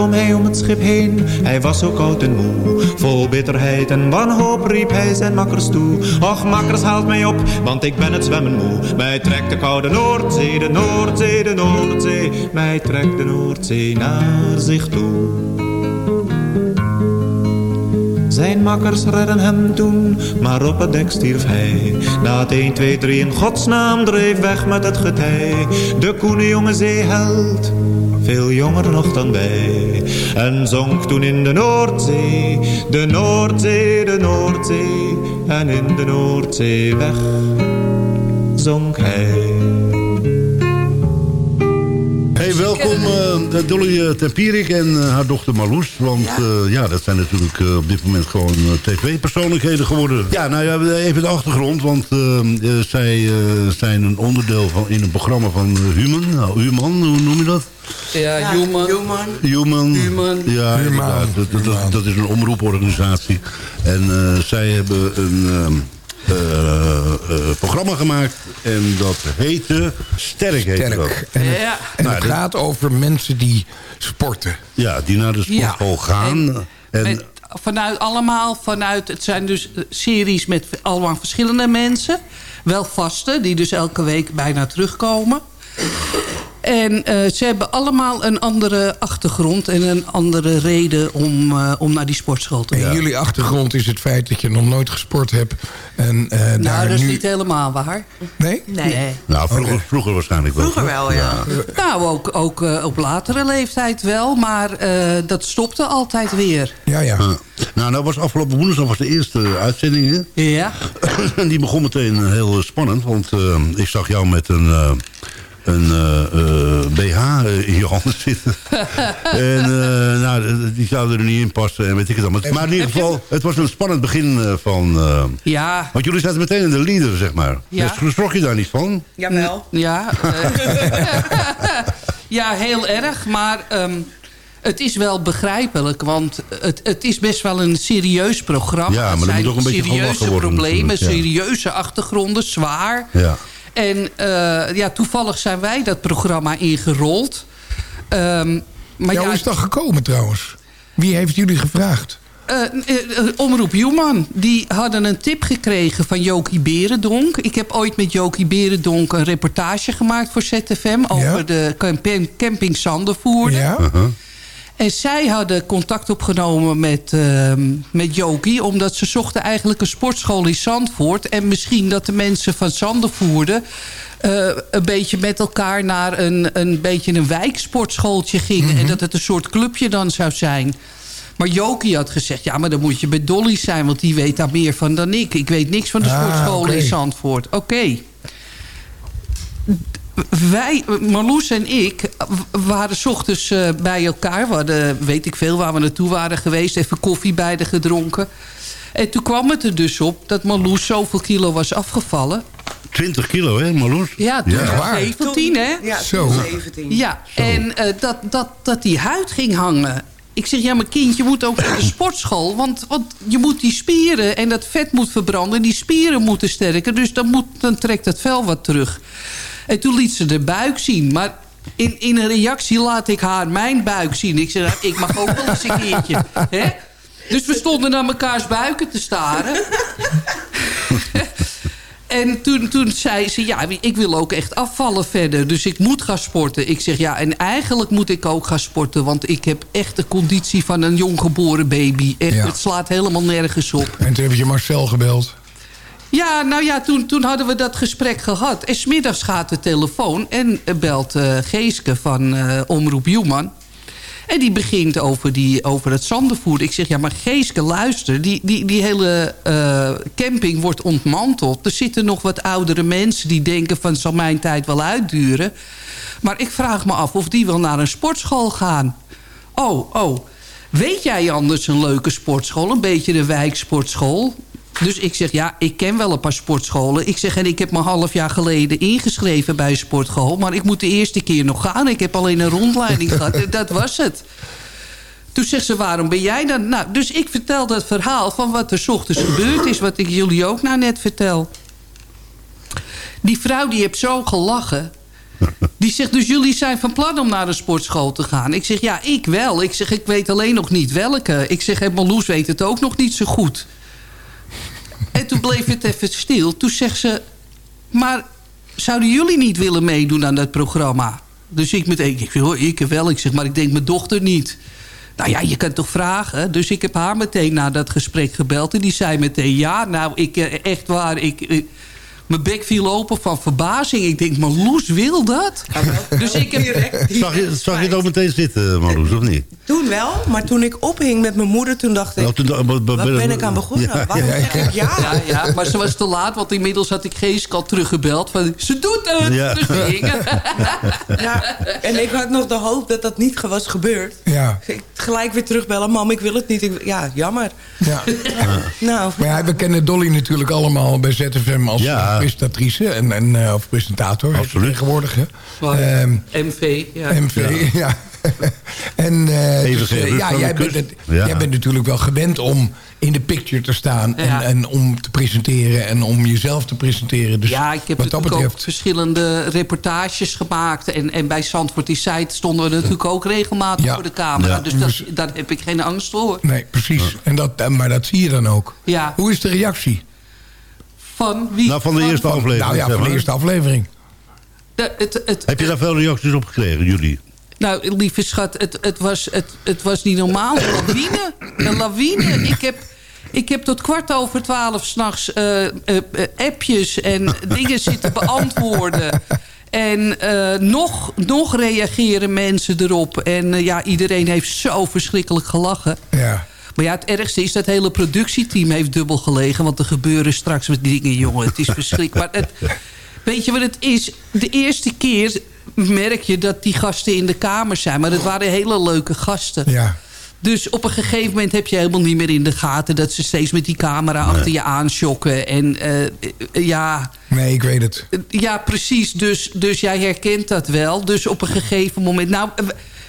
Speaker 11: Zwom hij om het schip heen, hij was zo koud en moe. Vol bitterheid en wanhoop riep hij zijn makkers toe. Och makkers haalt mij op, want ik ben het zwemmen moe. Mij trekt de koude Noordzee, de Noordzee, de Noordzee. Mij trekt de Noordzee naar zich toe. Zijn makkers redden hem toen, maar op het dek stierf hij. Na het 1, 2, 3 in godsnaam dreef weg met het getij. De koene jonge zeeheld, veel jonger nog dan wij. En zonk toen in de Noordzee, de Noordzee, de Noordzee. En in de Noordzee weg zonk hij.
Speaker 5: Hey, welkom uh, Dolly uh, Tempierik en uh, haar dochter Marloes. Want ja, ja dat zijn natuurlijk op dit moment gewoon tv-persoonlijkheden geworden. Ja, nou ja, even de achtergrond. Want zij zijn een onderdeel van, in een programma van Human. Nou, Human, hoe noem je dat?
Speaker 12: Ja, ja Human. Human.
Speaker 5: Human.
Speaker 12: Human.
Speaker 5: Ja, inderdaad. Dat, dat, dat, is een omroeporganisatie. En zij hebben een... programma gemaakt. En dat heette Sterk. Heette
Speaker 6: Sterk.
Speaker 5: Dat.
Speaker 6: En het, ja. en nou, het gaat over mensen die sporten.
Speaker 5: Ja, die naar de sportschool ja. gaan.
Speaker 12: En, en, en, vanuit allemaal, vanuit, het zijn dus series met allemaal verschillende mensen. Wel vaste, die dus elke week bijna terugkomen. En uh, ze hebben allemaal een andere achtergrond en een andere reden om, uh, om naar die sportschool te gaan.
Speaker 6: En jullie achtergrond is het feit dat je nog nooit gesport hebt. En, uh,
Speaker 12: nou,
Speaker 6: daar
Speaker 12: dat is
Speaker 6: nu...
Speaker 12: niet helemaal waar.
Speaker 6: Nee?
Speaker 12: Nee. nee.
Speaker 5: Nou, vroeger, okay. vroeger waarschijnlijk wel.
Speaker 13: Vroeger wel, ja.
Speaker 12: ja. Nou, ook, ook op latere leeftijd wel, maar dat stopte altijd weer.
Speaker 6: Ja, ja.
Speaker 5: Nou, dat was afgelopen woensdag was de eerste uitzending, hè?
Speaker 12: Ja.
Speaker 5: en die begon meteen heel spannend, want ik zag jou met een een uh, uh, BH in je handen zitten. en uh, nou, die zouden er niet in passen en weet ik het allemaal. Maar in ieder geval, het was een spannend begin van...
Speaker 12: ja.
Speaker 5: Want jullie zaten meteen in de leader, zeg maar.
Speaker 12: Ja.
Speaker 5: Dus schrok je daar niet van?
Speaker 13: Jawel.
Speaker 12: Ja. ja, heel erg. Maar... Um, het is wel begrijpelijk, want het, het is best wel een serieus programma.
Speaker 5: Ja, maar er moet ook een beetje
Speaker 12: serieuze
Speaker 5: worden,
Speaker 12: problemen,
Speaker 5: ja.
Speaker 12: serieuze achtergronden, zwaar.
Speaker 5: Ja.
Speaker 12: En uh, ja, toevallig zijn wij dat programma ingerold. Um, maar
Speaker 6: ja, hoe is dan gekomen trouwens? Wie heeft jullie gevraagd?
Speaker 12: Uh, uh, Omroep Human. Die hadden een tip gekregen van Jokie Berendonk. Ik heb ooit met Jokie Berendonk een reportage gemaakt voor ZFM... over
Speaker 6: Ja?
Speaker 12: de camping, camping Zandervoerder.
Speaker 6: Ja?
Speaker 5: Uh-huh.
Speaker 12: En zij hadden contact opgenomen met, uh, met Jokie... omdat ze zochten eigenlijk een sportschool in Zandvoort... en misschien dat de mensen van Zandervoerden... Uh, een beetje met elkaar naar een, een beetje een wijksportschooltje gingen...
Speaker 6: Mhm.
Speaker 12: en dat het een soort clubje dan zou zijn... Maar Jokie had gezegd, ja, maar dan moet je bij Dolly zijn... want die weet daar meer van dan ik. Ik weet niks van de
Speaker 6: Ah,
Speaker 12: sportschool
Speaker 6: oké.
Speaker 12: in Zandvoort. Oké. Wij, Marloes en ik, waren 's ochtends eh, bij elkaar. We hadden, weet ik veel, waar we naartoe waren geweest. Even koffie bij de gedronken. En toen kwam het er dus op dat Marloes zoveel kilo was afgevallen.
Speaker 5: 20 kilo, hè, Marloes?
Speaker 12: Ja, toen
Speaker 5: Ja.
Speaker 12: was
Speaker 6: Waar?
Speaker 12: 17, hè?
Speaker 13: Ja,
Speaker 6: Zo.
Speaker 13: toen 17.
Speaker 12: Ja, en eh, dat, dat, dat die huid ging hangen. Ik zeg, ja, maar kind, je moet ook naar de sportschool. Want, want je moet die spieren en dat vet moet verbranden. Die spieren moeten sterker. Dus dan, moet, dan trekt het vel wat terug. En toen liet ze de buik zien. Maar in, in een reactie laat ik haar mijn buik zien. Ik zeg, nou, ik mag ook wel eens een keertje. Hè? Dus we stonden naar mekaars buiken te staren. En toen, toen zei ze, ja, ik wil ook echt afvallen verder. Dus ik moet gaan sporten. Ik zeg, ja, en eigenlijk moet ik ook gaan sporten. Want ik heb echt de conditie van een jonggeboren baby. Echt,
Speaker 6: Ja.
Speaker 12: Het slaat helemaal nergens op.
Speaker 6: En toen heb je Marcel gebeld.
Speaker 12: Ja, nou ja, toen, toen hadden we dat gesprek gehad. En smiddags gaat de telefoon en belt eh, Geeske van eh, Omroep Human. En die begint over, die, over het zandenvoer. Ik zeg, ja, maar Geeske, luister. Die, die, die hele eh, camping wordt ontmanteld. Er zitten nog wat oudere mensen die denken van... zal mijn tijd wel uitduren. Maar ik vraag me af of die wel naar een sportschool gaan. Oh, oh. Weet jij anders een leuke sportschool? Een beetje de wijksportschool? Dus ik zeg, ja, ik ken wel een paar sportscholen. Ik zeg, en ik heb me een half jaar geleden ingeschreven bij een sportschool. Maar ik moet de eerste keer nog gaan. Ik heb alleen een rondleiding gehad. Dat was het. Toen zegt ze, waarom ben jij dan? Nou, dus ik vertel dat verhaal van wat er 's ochtends gebeurd is. Wat ik jullie ook nou net vertel. Die vrouw die heeft zo gelachen. Die zegt, dus jullie zijn van plan om naar een sportschool te gaan? Ik zeg, ja, ik wel. Ik zeg, ik weet alleen nog niet welke. Ik zeg, en Marloes weet het ook nog niet zo goed. En toen bleef het even stil. Toen zegt ze, maar zouden jullie niet willen meedoen aan dat programma? Dus ik meteen, ik zeg, ik wel. Ik zeg, maar ik denk mijn dochter niet. Nou ja, je kunt toch vragen. Dus ik heb haar meteen na dat gesprek gebeld. En die zei meteen, ja, nou, ik, eh, echt waar, ik... mijn bek viel open van verbazing. Ik denk, Marloes wil dat?
Speaker 5: Dus ik heb... Zag je, zag je het ook meteen zitten, Marloes, of niet?
Speaker 13: Toen wel, maar toen ik ophing met mijn moeder, toen dacht ik... Nou, wat ben ik aan begonnen? Ja, Waarom ja, zeg ik ja?
Speaker 12: ja? Ja, maar ze was te laat, want inmiddels had ik Geesk al teruggebeld. Van, ze doet het! Ja. Dus
Speaker 13: ja, en ik had nog de hoop dat dat niet was gebeurd. Ja. Ik gelijk weer terugbellen, mam, ik wil het niet. Ik, ja, jammer. Ja.
Speaker 6: Nou, maar ja, we kennen Dolly natuurlijk allemaal bij ZFM als presentatrice en, en uh, of presentator. Absoluut. Tegenwoordig, hè.
Speaker 12: Um, MV, ja.
Speaker 6: MV, ja. en uh, dus, uh, ja, jij bent, het, ja. jij bent natuurlijk wel gewend om in de picture te staan... En, en om te presenteren en om jezelf te presenteren. Dus
Speaker 12: ja, ik heb natuurlijk betreft... ook verschillende reportages gemaakt. En, en bij Zandvoort die site stonden we natuurlijk ook regelmatig voor de camera. Dus, dat, daar heb ik geen angst voor.
Speaker 6: Nee, precies. En dat, maar dat zie je dan ook. Ja. Hoe is de reactie?
Speaker 12: Van wie?
Speaker 5: Nou, van de eerste aflevering.
Speaker 6: Nou ja, van de eerste aflevering.
Speaker 12: De, het, het,
Speaker 5: Heb je daar veel reacties op gekregen, jullie?
Speaker 12: Nou, lieve schat, het, het, was, het, het was niet normaal. Een lawine. Een lawine. Ik heb, ik heb tot kwart over twaalf s'nachts uh, uh, appjes en dingen zitten beantwoorden. En uh, nog, nog reageren mensen erop. En ja, iedereen heeft zo verschrikkelijk gelachen. Ja. Maar ja, het ergste is dat het hele productieteam heeft dubbel gelegen. Want er gebeuren straks wat dingen, jongen. Het is verschrikkelijk. Maar het, weet je wat het is? De eerste keer merk je dat die gasten in de kamer zijn. Maar het waren hele leuke gasten. Ja. Dus op een gegeven moment heb je helemaal niet meer in de gaten... dat ze steeds met die camera achter je aanschokken. En uh, ja...
Speaker 6: Nee, ik weet het.
Speaker 12: Ja, precies. Dus, dus jij herkent dat wel. Dus op een gegeven moment... Nou,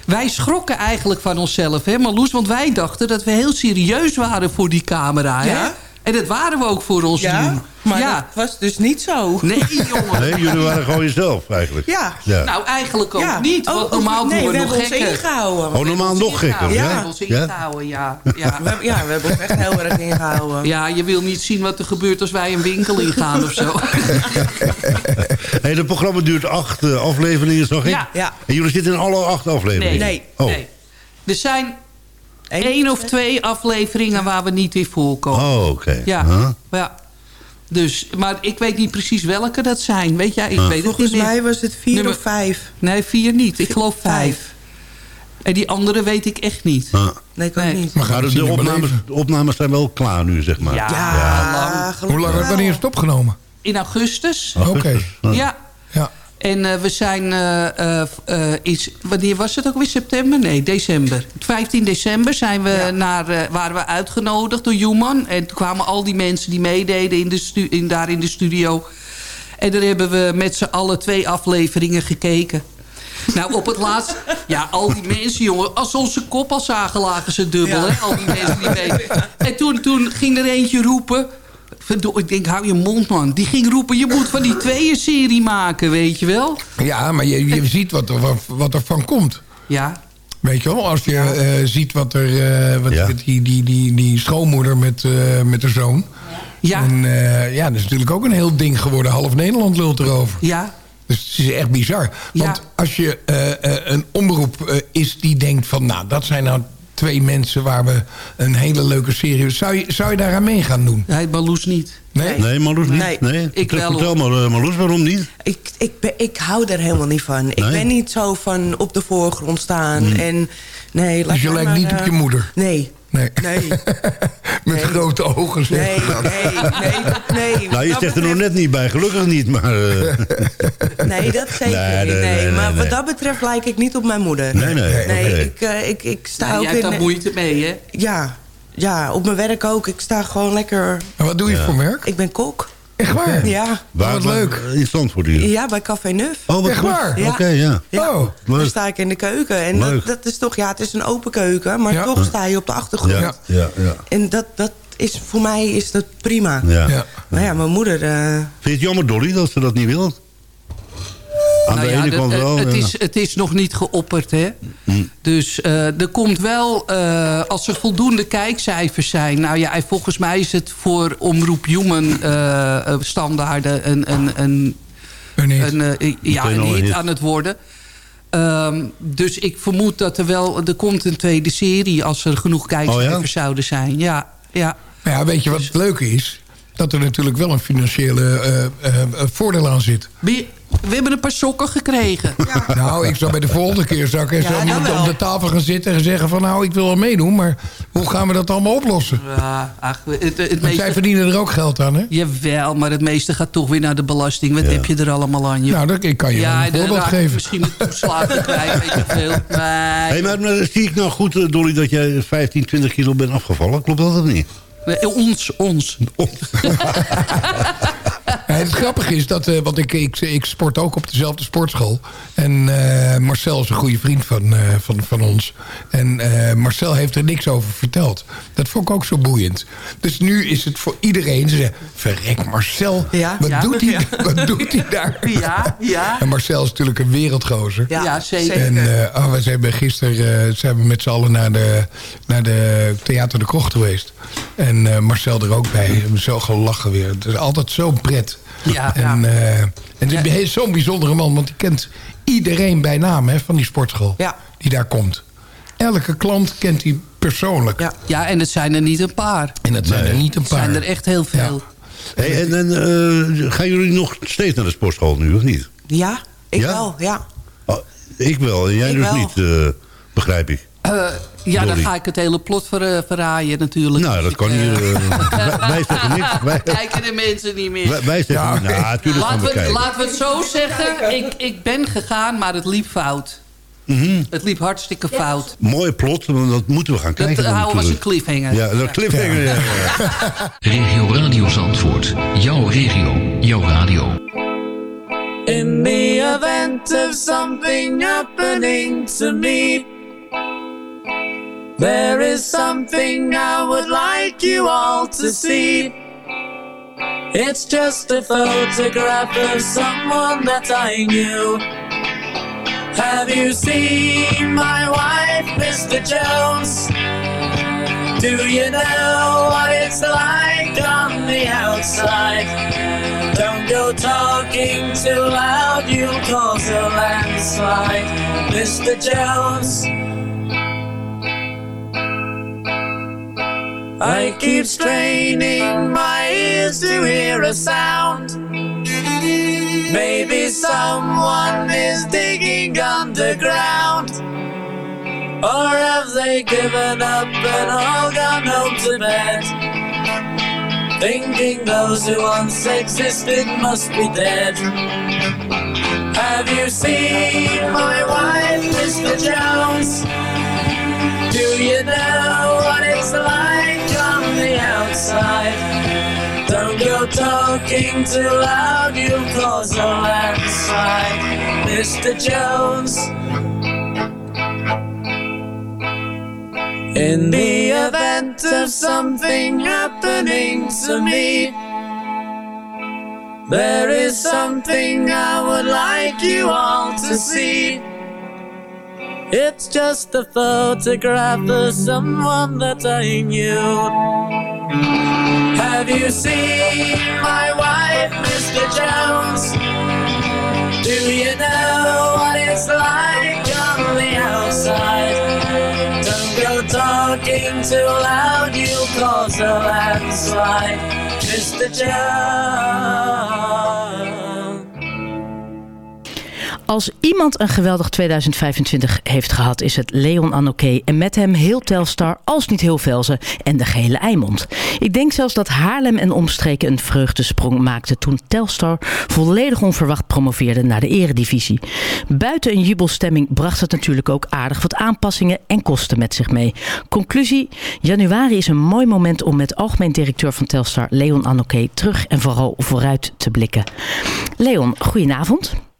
Speaker 12: wij schrokken eigenlijk van onszelf, hè Marloes? Want wij dachten dat we heel serieus waren voor die camera, hè? En dat waren we ook voor ons ja,
Speaker 13: Maar ja. dat was dus niet zo.
Speaker 12: Nee, jongen.
Speaker 5: Nee, jullie waren gewoon jezelf eigenlijk.
Speaker 12: Ja. Nou, eigenlijk ook niet. Want normaal doen we, nog gekker.
Speaker 13: ingehouden.
Speaker 5: Oh, normaal nog gekker.
Speaker 12: Ja, we hebben ons ingehouden, ja.
Speaker 13: Ja. We, ja, we hebben ons echt heel erg ingehouden.
Speaker 12: Ja, je wil niet zien wat er gebeurt als wij een winkel ingaan of zo.
Speaker 5: hey, het programma duurt acht uh, afleveringen, zag ik. Ja. ja. En jullie zitten in alle acht afleveringen?
Speaker 12: Nee. nee. Oh. nee. Er zijn Eén of twee afleveringen waar we niet in voorkomen.
Speaker 5: Oh, oké.
Speaker 12: Ja, ja. Dus, maar ik weet niet precies welke dat zijn. Weet jij? Ik weet
Speaker 13: Volgens
Speaker 12: het niet
Speaker 13: mij was het vier of vijf.
Speaker 12: Nee, vier niet. Ik geloof vijf. En die andere weet ik echt niet.
Speaker 13: Nee, ik ook niet.
Speaker 5: Maar de, opnames, de opnames zijn wel klaar nu, zeg maar.
Speaker 12: Ja, ja.
Speaker 6: Lang. Hoe lang hebben we eerst opgenomen?
Speaker 12: In augustus.
Speaker 6: Oké.
Speaker 12: Ja. ja. En uh, we zijn... Uh, uh, is, wanneer was het ook weer? September? Nee, december. 15 december zijn we naar, waren we uitgenodigd door Human. En toen kwamen al die mensen die meededen in de in, daar in de studio. En daar hebben we met z'n allen twee afleveringen gekeken. Nou, op het laatst... Ja, al die mensen, jongen. Als onze kop al zagen, lagen ze dubbel. Hè? Al die mensen die meededen. En toen, toen ging er eentje roepen... Ik denk, hou je mond, man. Die ging roepen, je moet van die tweeën serie maken, weet je wel?
Speaker 6: Ja, maar je, je ziet wat er, wat er van komt.
Speaker 12: Ja.
Speaker 6: Weet je wel, als je uh, ziet wat er... Uh, wat, ja. die, die, die, die schoonmoeder met, uh, met de zoon. Ja. En ja, dat is natuurlijk ook een heel ding geworden. Half Nederland lult erover.
Speaker 12: Ja.
Speaker 6: Dus het is echt bizar. Want ja. als je een omroep is die denkt van... nou, dat zijn nou twee mensen waar we een hele leuke serie... Zou je, zou je daaraan mee gaan doen?
Speaker 12: Nee, Marloes niet.
Speaker 5: Nee, nee Marloes niet. Nee. nee. Ik wel, Vertel maar, uh, Marloes, waarom niet?
Speaker 13: Ik, ik, ben, ik hou er helemaal niet van. Ik ben niet zo van op de voorgrond staan. En, nee,
Speaker 6: dus je lijkt niet op je eh, moeder?
Speaker 13: Nee,
Speaker 6: Nee.
Speaker 13: nee.
Speaker 6: Met grote ogen.
Speaker 13: Nee, nee, nee, nee.
Speaker 5: Nou, je zegt er nog net niet bij. Gelukkig niet, maar... Uh...
Speaker 13: Nee, dat zeker nee, niet. Nee, maar wat dat betreft lijk ik niet op mijn moeder.
Speaker 5: Nee, nee.
Speaker 13: Nee, okay. ik, uh, ik, ik sta
Speaker 12: ja,
Speaker 13: ook
Speaker 12: jij hebt daar moeite mee, hè?
Speaker 13: Ja. Ja, op mijn werk ook. Ik sta gewoon lekker...
Speaker 6: En wat doe je
Speaker 13: ja.
Speaker 6: voor werk?
Speaker 13: Ik ben kok.
Speaker 6: Echt waar?
Speaker 13: Ja.
Speaker 6: Waar, wat leuk.
Speaker 5: In Zandvoort hier?
Speaker 13: Ja, bij Café Nuf.
Speaker 5: Oh, wat
Speaker 6: Echt waar?
Speaker 5: Ja. Oké, okay, ja.
Speaker 13: ja. Oh, Dan sta ik in de keuken. En dat, dat, is toch, ja, het is een open keuken. Maar ja. toch sta je op de achtergrond.
Speaker 5: Ja, ja, ja.
Speaker 13: En dat, dat is, voor mij is dat prima.
Speaker 5: Ja. ja.
Speaker 13: Maar ja, mijn moeder... Uh...
Speaker 5: Vind je het jammer, Dolly, dat ze dat niet wil? Aan
Speaker 12: nou
Speaker 5: de
Speaker 12: ja,
Speaker 5: ene kant wel.
Speaker 12: Het, is, het is nog niet geopperd, hè. Mm. Dus uh, er komt wel, uh, als er voldoende kijkcijfers zijn... nou ja, volgens mij is het voor Omroep Human uh, standaarden een, een, een,
Speaker 6: een,
Speaker 12: een, ja, een hit aan het worden... Ehm, dus ik vermoed dat er wel... Er komt een tweede serie als er genoeg kijkers oh, zouden zijn. Ja, ja.
Speaker 6: ja, weet je wat het leuke is? Dat er natuurlijk wel een financiële uh, voordeel aan zit.
Speaker 12: We hebben een paar sokken gekregen.
Speaker 6: Ja. Nou, ik zou bij de volgende keer zou ik ja, niet op de tafel gaan zitten en zeggen van nou, ik wil wel meedoen. Maar hoe gaan we dat allemaal oplossen? Ja, ach, het, het meeste... zij verdienen er ook geld aan, hè?
Speaker 12: Jawel, maar het meeste gaat toch weer naar de belasting. Wat heb je er allemaal aan, joh?
Speaker 6: Nou, dat kan je ja, een voorbeeld geven.
Speaker 12: misschien een toeslagen krijgen, weet je veel. Nee.
Speaker 5: Hey, maar, maar zie ik nou goed, eh, Dolly, dat jij 15, 20 kilo bent afgevallen? Klopt dat of niet?
Speaker 12: ons, ons.
Speaker 6: het grappige is dat, uh, want ik, ik, ik, sport ook op dezelfde sportschool. En uh, Marcel is een goede vriend van, uh, van, van ons. En Marcel heeft er niks over verteld. Dat vond ik ook zo boeiend. Dus nu is het voor iedereen. Ze zeggen, verrek Marcel, ja, wat, doet hij, wat doet hij daar?
Speaker 12: Ja, ja.
Speaker 6: En Marcel is natuurlijk een wereldgozer.
Speaker 12: Ja, zeker.
Speaker 6: En oh, we zijn gisteren zijn we met z'n allen naar de, naar de Theater de Krocht geweest. En Marcel er ook bij. We hebben zo gelachen weer. Het is altijd zo'n pret. Ja, en, ja. Uh, en is zo'n bijzondere man, want die kent iedereen bij naam hè, van die sportschool. Ja. Die daar komt. Elke klant kent hij persoonlijk.
Speaker 12: Ja, ja en het zijn er niet een paar.
Speaker 6: En het zijn er niet een paar.
Speaker 12: Het zijn er echt heel veel.
Speaker 5: Hey, en, en uh, gaan jullie nog steeds naar de sportschool nu, of niet?
Speaker 13: Ja, ik wel, ja.
Speaker 5: Oh, ik wel, en jij ik dus wel. niet, uh, begrijp ik.
Speaker 12: Uh, ja, dan ga ik het hele plot ver, verraaien natuurlijk.
Speaker 5: Nou, dat kan niet. Uh, wij, zeggen niks.
Speaker 12: Wij, kijken de mensen niet meer.
Speaker 5: Wij, wij zeggen, ja, nou, natuurlijk
Speaker 12: laten, we, we laten we het zo zeggen. Ik, ik ben gegaan, maar het liep fout. Mm -hmm. Het liep hartstikke fout.
Speaker 5: Mooie plot, dat moeten we gaan kijken.
Speaker 12: Dat houden we als een cliffhanger.
Speaker 5: Ja, een cliffhanger, ja.
Speaker 4: regio Radio Zandvoort. Jouw regio, jouw radio.
Speaker 14: In the event of something happening to me There is something I would like you all to see. It's just a photograph of someone that I knew. Have you seen my wife, Mr. Jones? Do you know what it's like on the outside? Don't go talking too loud, you'll cause a landslide, Mr. Jones. I keep straining my ears to hear a sound. Maybe someone is digging underground. Or have they given up and all gone home to bed? Thinking those who once existed must be dead. Have you seen my wife, Mr. Jones? Do you know what it's like? Outside. Don't go talking too loud, you'll cause a landslide. Mr. Jones. In the event of something happening to me, there is something I would like you all to see. It's just a photograph of someone that I knew. Have you seen my wife, Mr. Jones? Do you know what it's like on the outside? Don't go talking too loud, you'll cause a landslide, Mr. Jones.
Speaker 9: Als iemand een geweldig 2025 heeft gehad, is het Leon Anoké. En met hem heel Telstar, als niet heel Velzen en de gehele Eimond. Ik denk zelfs dat Haarlem en omstreken een vreugdesprong maakten... toen Telstar volledig onverwacht promoveerde naar de eredivisie. Buiten een jubelstemming bracht het natuurlijk ook aardig wat aanpassingen en kosten met zich mee. Conclusie, januari is een mooi moment om met algemeen directeur van Telstar... Leon Anoké terug en vooral vooruit te blikken. Leon, goedenavond.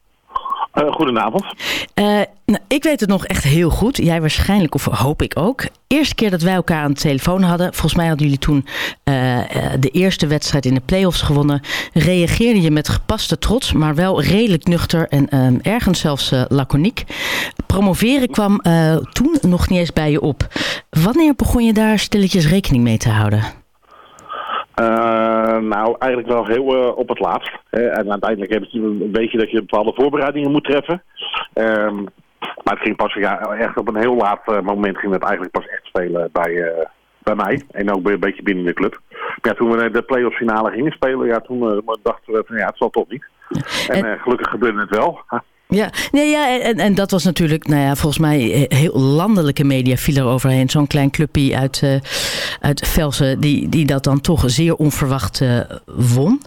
Speaker 15: Uh, goedenavond.
Speaker 9: Uh, nou, ik weet het nog echt heel goed. Jij waarschijnlijk, of hoop ik ook. Eerste keer dat wij elkaar aan de telefoon hadden. Volgens mij hadden jullie toen uh, de eerste wedstrijd in de play-offs gewonnen. Reageerde je met gepaste trots, maar wel redelijk nuchter en ehm, ergens zelfs laconiek. Promoveren kwam toen nog niet eens bij je op. Wanneer begon je daar stilletjes rekening mee te houden?
Speaker 15: Uh, nou, eigenlijk wel heel uh, op het laatst. Hè. En uiteindelijk heb je een beetje dat je bepaalde voorbereidingen moet treffen. Um, Maar het ging pas, ja, echt op een heel laat moment ging het eigenlijk pas echt spelen bij, bij mij. En ook een beetje binnen de club. Maar ja, toen we de play-off finale gingen spelen, ja, toen dachten we van ja, het zal toch niet. En, gelukkig gebeurde het wel.
Speaker 9: Ja, nee, ja en, en dat was natuurlijk, nou ja, volgens mij eh, heel landelijke media viel er overheen. Zo'n klein clubje uit, uh, uit Velsen, die, die dat dan toch zeer onverwacht uh, won.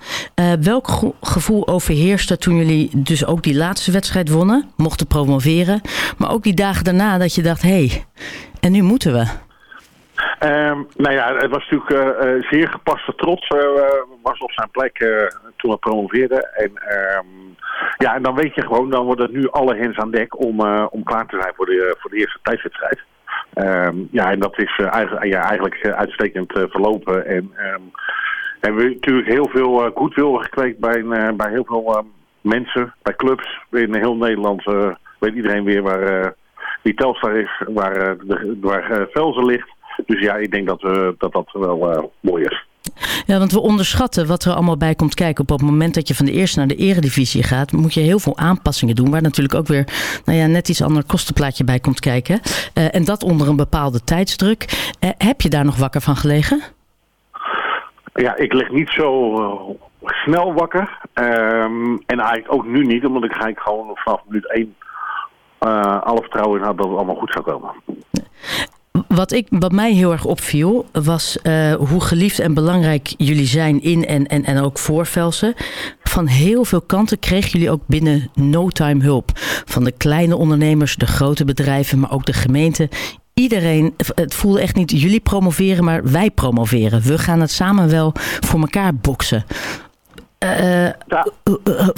Speaker 9: Welk gevoel overheerste toen jullie dus ook die laatste wedstrijd wonnen, mochten promoveren, maar ook die dagen daarna dat je dacht, hé, hey, en nu moeten we?
Speaker 15: Um, nou ja, het was natuurlijk uh, zeer gepaste trots. Uh, was op zijn plek toen we promoveerden. En um, ja, en dan weet je gewoon, dan wordt het nu alle hens aan dek om, om klaar te zijn voor de, voor de eerste thuiswedstrijd. Um, ja, en dat is eigenlijk, ja, eigenlijk uitstekend verlopen. En hebben we natuurlijk heel veel goodwill gekweekt bij, bij heel veel mensen, bij clubs. In heel Nederland weet iedereen weer waar, wie Telstar is, waar, de, waar Velzen ligt. Dus ja, ik denk dat we, dat, dat wel uh, mooi is.
Speaker 9: Ja, want we onderschatten wat er allemaal bij komt kijken. Op het moment dat je van de eerste naar de eredivisie gaat... moet je heel veel aanpassingen doen... waar natuurlijk ook weer nou ja, net iets ander kostenplaatje bij komt kijken. Uh, en dat onder een bepaalde tijdsdruk. Uh, heb je daar nog wakker van gelegen?
Speaker 15: Ja, ik lig niet zo snel wakker. Um, en eigenlijk ook nu niet, omdat ik eigenlijk gewoon vanaf minuut één... alle vertrouwen in had dat het allemaal goed zou komen.
Speaker 9: Wat, ik, wat mij heel erg opviel was uh, hoe geliefd en belangrijk jullie zijn in en, en, en ook voor Velsen. Van heel veel kanten kregen jullie ook binnen no time hulp. Van de kleine ondernemers, de grote bedrijven, maar ook de gemeente. Iedereen, het voelde echt niet jullie promoveren, maar wij promoveren. We gaan het samen wel voor elkaar boksen. Uh, ja.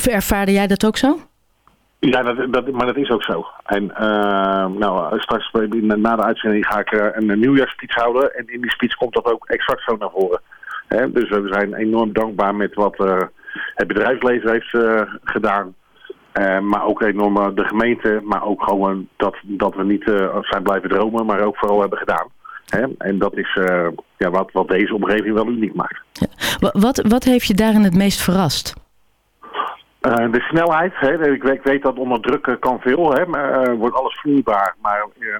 Speaker 9: Ervaarde jij dat ook zo?
Speaker 15: Ja, dat, dat, maar dat is ook zo. En uh, nou, straks na de uitzending ga ik uh, een nieuwjaarsspeech houden. En in die speech komt dat ook exact zo naar voren. Dus we zijn enorm dankbaar met wat uh, het bedrijfsleven heeft gedaan. maar ook enorm de gemeente. Maar ook gewoon dat, dat we niet zijn blijven dromen, maar ook vooral hebben gedaan. En dat is ja, wat, wat deze omgeving wel uniek maakt. Ja.
Speaker 9: Wat, wat heeft je daarin het meest verrast?
Speaker 15: Uh, de snelheid, hè, ik, weet, ik, weet dat onder druk eh, kan veel, hè, maar, uh, wordt alles vloeibaar. Maar, uh,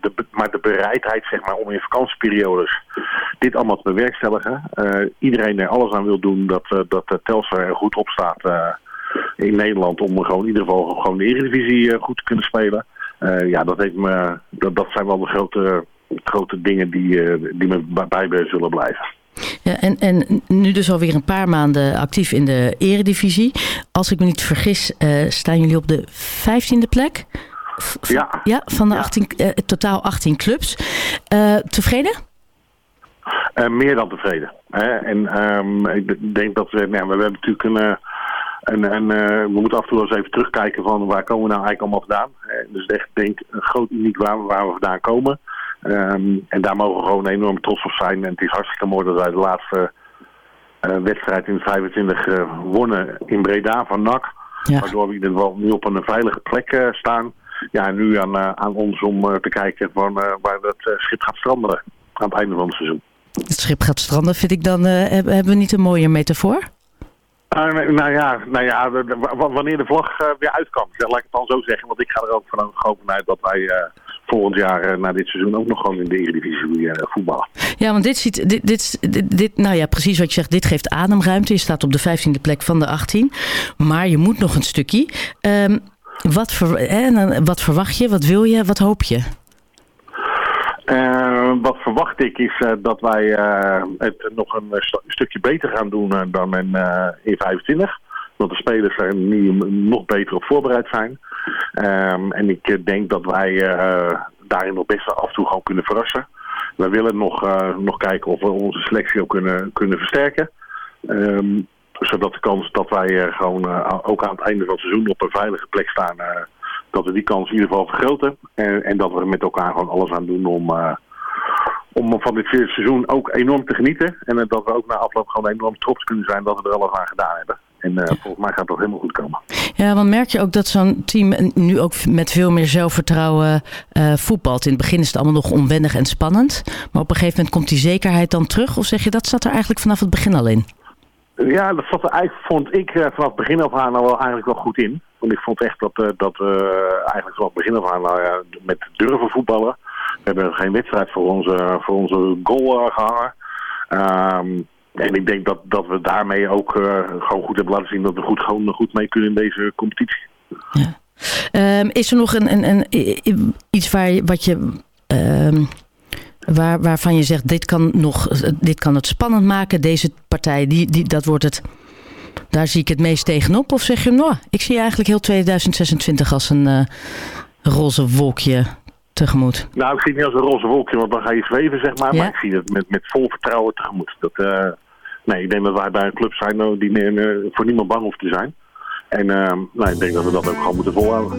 Speaker 15: de, maar de bereidheid zeg maar, om in vakantieperiodes dit allemaal te bewerkstelligen. iedereen er alles aan wil doen dat, dat de Telstar er goed op staat in Nederland. Om gewoon in ieder geval gewoon de Eredivisie goed te kunnen spelen. ja, dat, heeft me, dat, dat zijn wel de grote, grote dingen die, die me bij zullen blijven.
Speaker 9: Ja, en, en nu dus alweer een paar maanden actief in de eredivisie. Als ik me niet vergis, uh, staan jullie op de vijftiende plek?
Speaker 15: ja.
Speaker 9: Ja, van de 18, uh, totaal 18 clubs. Uh, tevreden?
Speaker 15: meer dan tevreden. Hè? En um, ik denk dat we, nou, we hebben natuurlijk een... En, en uh, we moeten af en toe eens even terugkijken van waar komen we nou eigenlijk allemaal vandaan. dus echt denk een groot uniek waar, waar we vandaan komen. Um, en daar mogen we gewoon enorm trots op zijn. En het is hartstikke mooi dat wij de laatste uh, wedstrijd in 25 uh, eh, wonnen in Breda van NAC. Ja. Waardoor we in ieder geval nu op een veilige plek uh, staan. Ja, en nu aan, aan ons om te kijken van, waar dat schip gaat stranden aan het einde van het seizoen.
Speaker 9: Het schip gaat stranden, vind ik dan, hebben we niet een mooie metafoor?
Speaker 15: Uh, nou ja, nou ja wanneer de vlag uh, weer uit kan. laat ik het dan zo zeggen, want ik ga er ook van uit dat wij uh, volgend jaar na dit seizoen ook nog gewoon in de Eredivisie voetballen.
Speaker 9: Ja, want dit ziet, dit, dit, dit, nou ja, precies wat je zegt, dit geeft ademruimte. Je staat op de 15e plek van de 18, maar je moet nog een stukje. Um, wat, ver, wat verwacht je, wat wil je, wat hoop je?
Speaker 15: Uh, wat verwacht ik is uh, dat wij uh, het nog een, st stukje beter gaan doen dan in, in 25. Dat de spelers er nu nog beter op voorbereid zijn. Um, en ik denk dat wij daarin nog best af en toe gewoon kunnen verrassen. We willen nog, nog kijken of we onze selectie ook kunnen, kunnen versterken. Um, zodat de kans dat wij gewoon ook aan het einde van het seizoen op een veilige plek staan dat we die kans in ieder geval vergroten. En, en dat we er met elkaar gewoon alles aan doen om, om van dit vierde seizoen ook enorm te genieten. En dat we ook na afloop gewoon enorm trots kunnen zijn dat we er alles aan gedaan hebben. En uh, volgens mij gaat dat helemaal goed komen.
Speaker 9: Ja, want merk je ook dat zo'n team nu ook met veel meer zelfvertrouwen uh, voetbalt. In het begin is het allemaal nog onwennig en spannend. Maar op een gegeven moment komt die zekerheid dan terug? Of zeg je dat zat er eigenlijk vanaf het begin al in?
Speaker 15: Ja, dat zat er eigenlijk, vond ik, vanaf het begin af aan al eigenlijk wel goed in. Want ik vond echt dat, dat we eigenlijk vanaf het begin af aan met durven voetballen. We hebben geen wedstrijd voor onze, voor onze goal gehangen. Ehm, en ik denk dat, dat we daarmee ook gewoon goed hebben laten zien dat we goed, gewoon goed mee kunnen in deze competitie.
Speaker 16: Ja. Ehm, is er nog een, een, een, iets waar, wat je, ehm, waar, waarvan je zegt, dit kan, nog, dit kan het spannend maken, deze partij, die, die, dat wordt het, daar zie ik het meest tegenop? Of zeg je, nou, ik zie eigenlijk heel 2026 als een uh, roze wolkje tegemoet?
Speaker 15: Nou, ik zie het niet als een roze wolkje, want dan ga je zweven, zeg maar. Maar ik zie het met, met vol vertrouwen tegemoet. Dat, uh, nee, ik denk dat wij bij een club zijn nou, die voor niemand bang hoeft te zijn. En uh, nou, ik denk dat we dat ook gewoon moeten volhouden.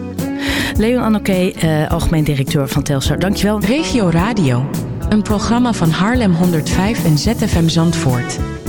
Speaker 16: Leon Anoké, uh, algemeen directeur van Telstar. Dankjewel.
Speaker 17: Regio Radio. Een programma van Haarlem 105 en ZFM Zandvoort.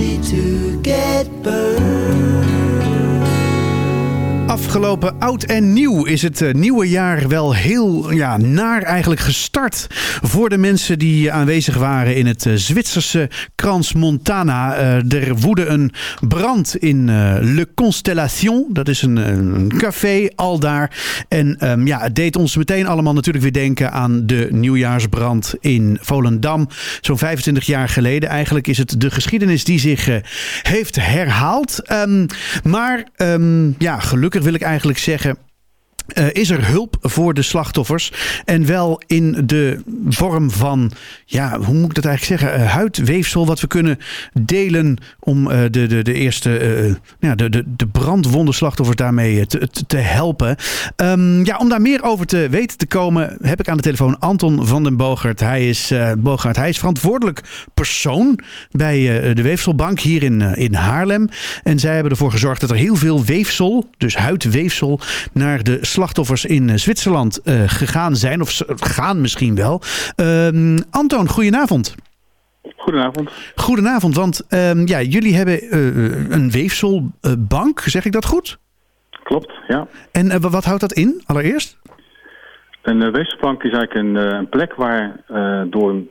Speaker 14: Easy to get burned.
Speaker 18: Afgelopen oud en nieuw is het eh, nieuwe jaar wel heel ja, naar eigenlijk gestart voor de mensen die aanwezig waren in het eh, Zwitserse Crans Montana. Eh, er woedde een brand in Le Constellation. Dat is een, café al daar. En ehm, ja, het deed ons meteen allemaal natuurlijk weer denken aan de nieuwjaarsbrand in Volendam. Zo'n 25 jaar geleden. Eigenlijk is het de geschiedenis die zich heeft herhaald. Ehm, maar ehm, ja, gelukkig wil ik eigenlijk zeggen. Eh, is er hulp voor de slachtoffers. En wel in de vorm van, ja, hoe moet ik dat eigenlijk zeggen? Eh, huidweefsel wat we kunnen delen om eh, de, de, de eerste, ja, de, de, de brandwonde slachtoffers daarmee te, te, helpen. Ehm, ja, om daar meer over te weten te komen, heb ik aan de telefoon Anton van den Bogert. Hij is, Bogert, hij is verantwoordelijk persoon bij de Weefselbank hier in, in Haarlem. En zij hebben ervoor gezorgd dat er heel veel weefsel, dus huidweefsel, naar de slachtoffers in eh, Zwitserland eh, gegaan zijn. Of gaan misschien wel. Ehm, Anton, goedenavond.
Speaker 19: Goedenavond.
Speaker 18: Goedenavond, want ehm, ja, jullie hebben eh, een weefselbank, zeg ik dat goed?
Speaker 19: Klopt, ja.
Speaker 18: En wat houdt dat in, allereerst?
Speaker 19: Een uh, weefselbank is eigenlijk een, een plek waar door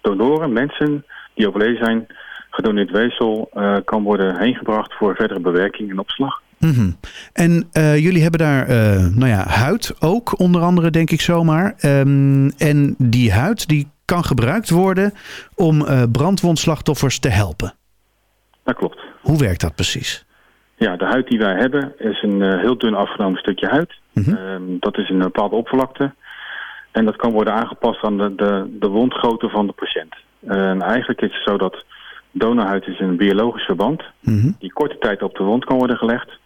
Speaker 19: donoren, mensen die overleden zijn, gedoneerd weefsel kan worden heengebracht voor verdere bewerking en opslag.
Speaker 18: Mhm. En eh, jullie hebben daar, eh, nou ja, huid ook, onder andere, denk ik zomaar. Ehm, en die huid die kan gebruikt worden om eh, brandwondslachtoffers te helpen.
Speaker 19: Dat klopt.
Speaker 18: Hoe werkt dat precies?
Speaker 19: Ja, de huid die wij hebben is een heel dun afgenomen stukje huid. Ehm, dat is een bepaalde oppervlakte. En dat kan worden aangepast aan de, de, de wondgrootte van de patiënt. En eigenlijk is het zo dat donorhuid is een biologisch verband die korte tijd op de wond kan worden gelegd.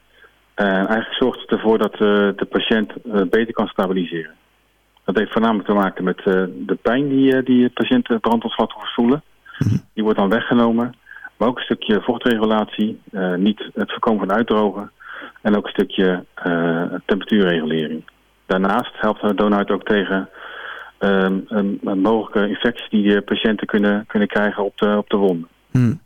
Speaker 19: En eigenlijk zorgt het ervoor dat eh, de patiënt eh, beter kan stabiliseren. Dat heeft voornamelijk te maken met eh, de pijn die, die patiënten brandwondslachtoffers voelen. Die wordt dan weggenomen. Maar ook een stukje vochtregulatie, niet het voorkomen van uitdrogen. En ook een stukje temperatuurregulering. Daarnaast helpt Donut ook tegen um, mogelijke infecties die de patiënten kunnen, kunnen krijgen op de, op de wonden.
Speaker 18: Hmm.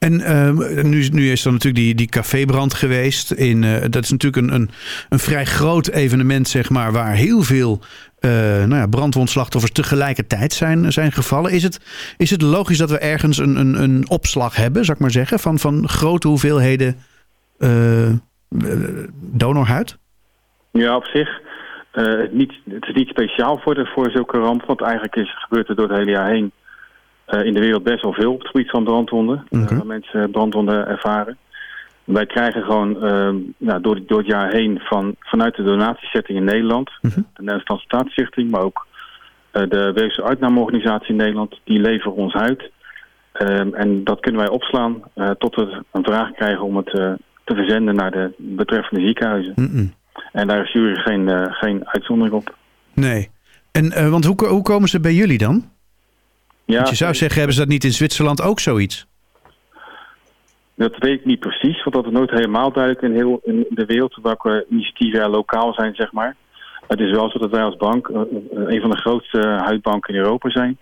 Speaker 18: En uh, nu, nu is er natuurlijk die, die cafébrand geweest. In, uh, dat is natuurlijk een, een, een vrij groot evenement, zeg maar, waar heel veel uh, nou ja, brandwondslachtoffers tegelijkertijd zijn, zijn gevallen. Is het, is het logisch dat we ergens een, een, een opslag hebben, zou ik maar zeggen, van, van grote hoeveelheden uh, donorhuid?
Speaker 19: Ja, op zich. Niet, het is niet speciaal voor, de, voor zulke rampen, want eigenlijk is, gebeurt er door het hele jaar heen in de wereld best wel veel op het gebied van brandwonden. Okay. Uh, waar mensen brandwonden ervaren. Wij krijgen gewoon nou, door, door het jaar heen van, vanuit de donatiesetting in Nederland, mm -hmm. de Nederlandse Transplantatiestichting, maar ook de Weefsel Uitnameorganisatie in Nederland, die leveren ons uit. Um, en dat kunnen wij opslaan tot we een vraag krijgen om het te verzenden naar de betreffende ziekenhuizen. Mm -mm. En daar is Jury geen, uh, geen uitzondering op.
Speaker 18: Nee. En, want hoe, hoe komen ze bij jullie dan? Ja, want je zou zeggen, hebben ze dat niet in Zwitserland ook zoiets?
Speaker 19: Dat weet ik niet precies, want dat is nooit helemaal duidelijk in, heel, in de wereld welke initiatieven lokaal zijn, zeg maar. Het is wel zo dat wij als bank uh, een van de grootste huidbanken in Europa zijn.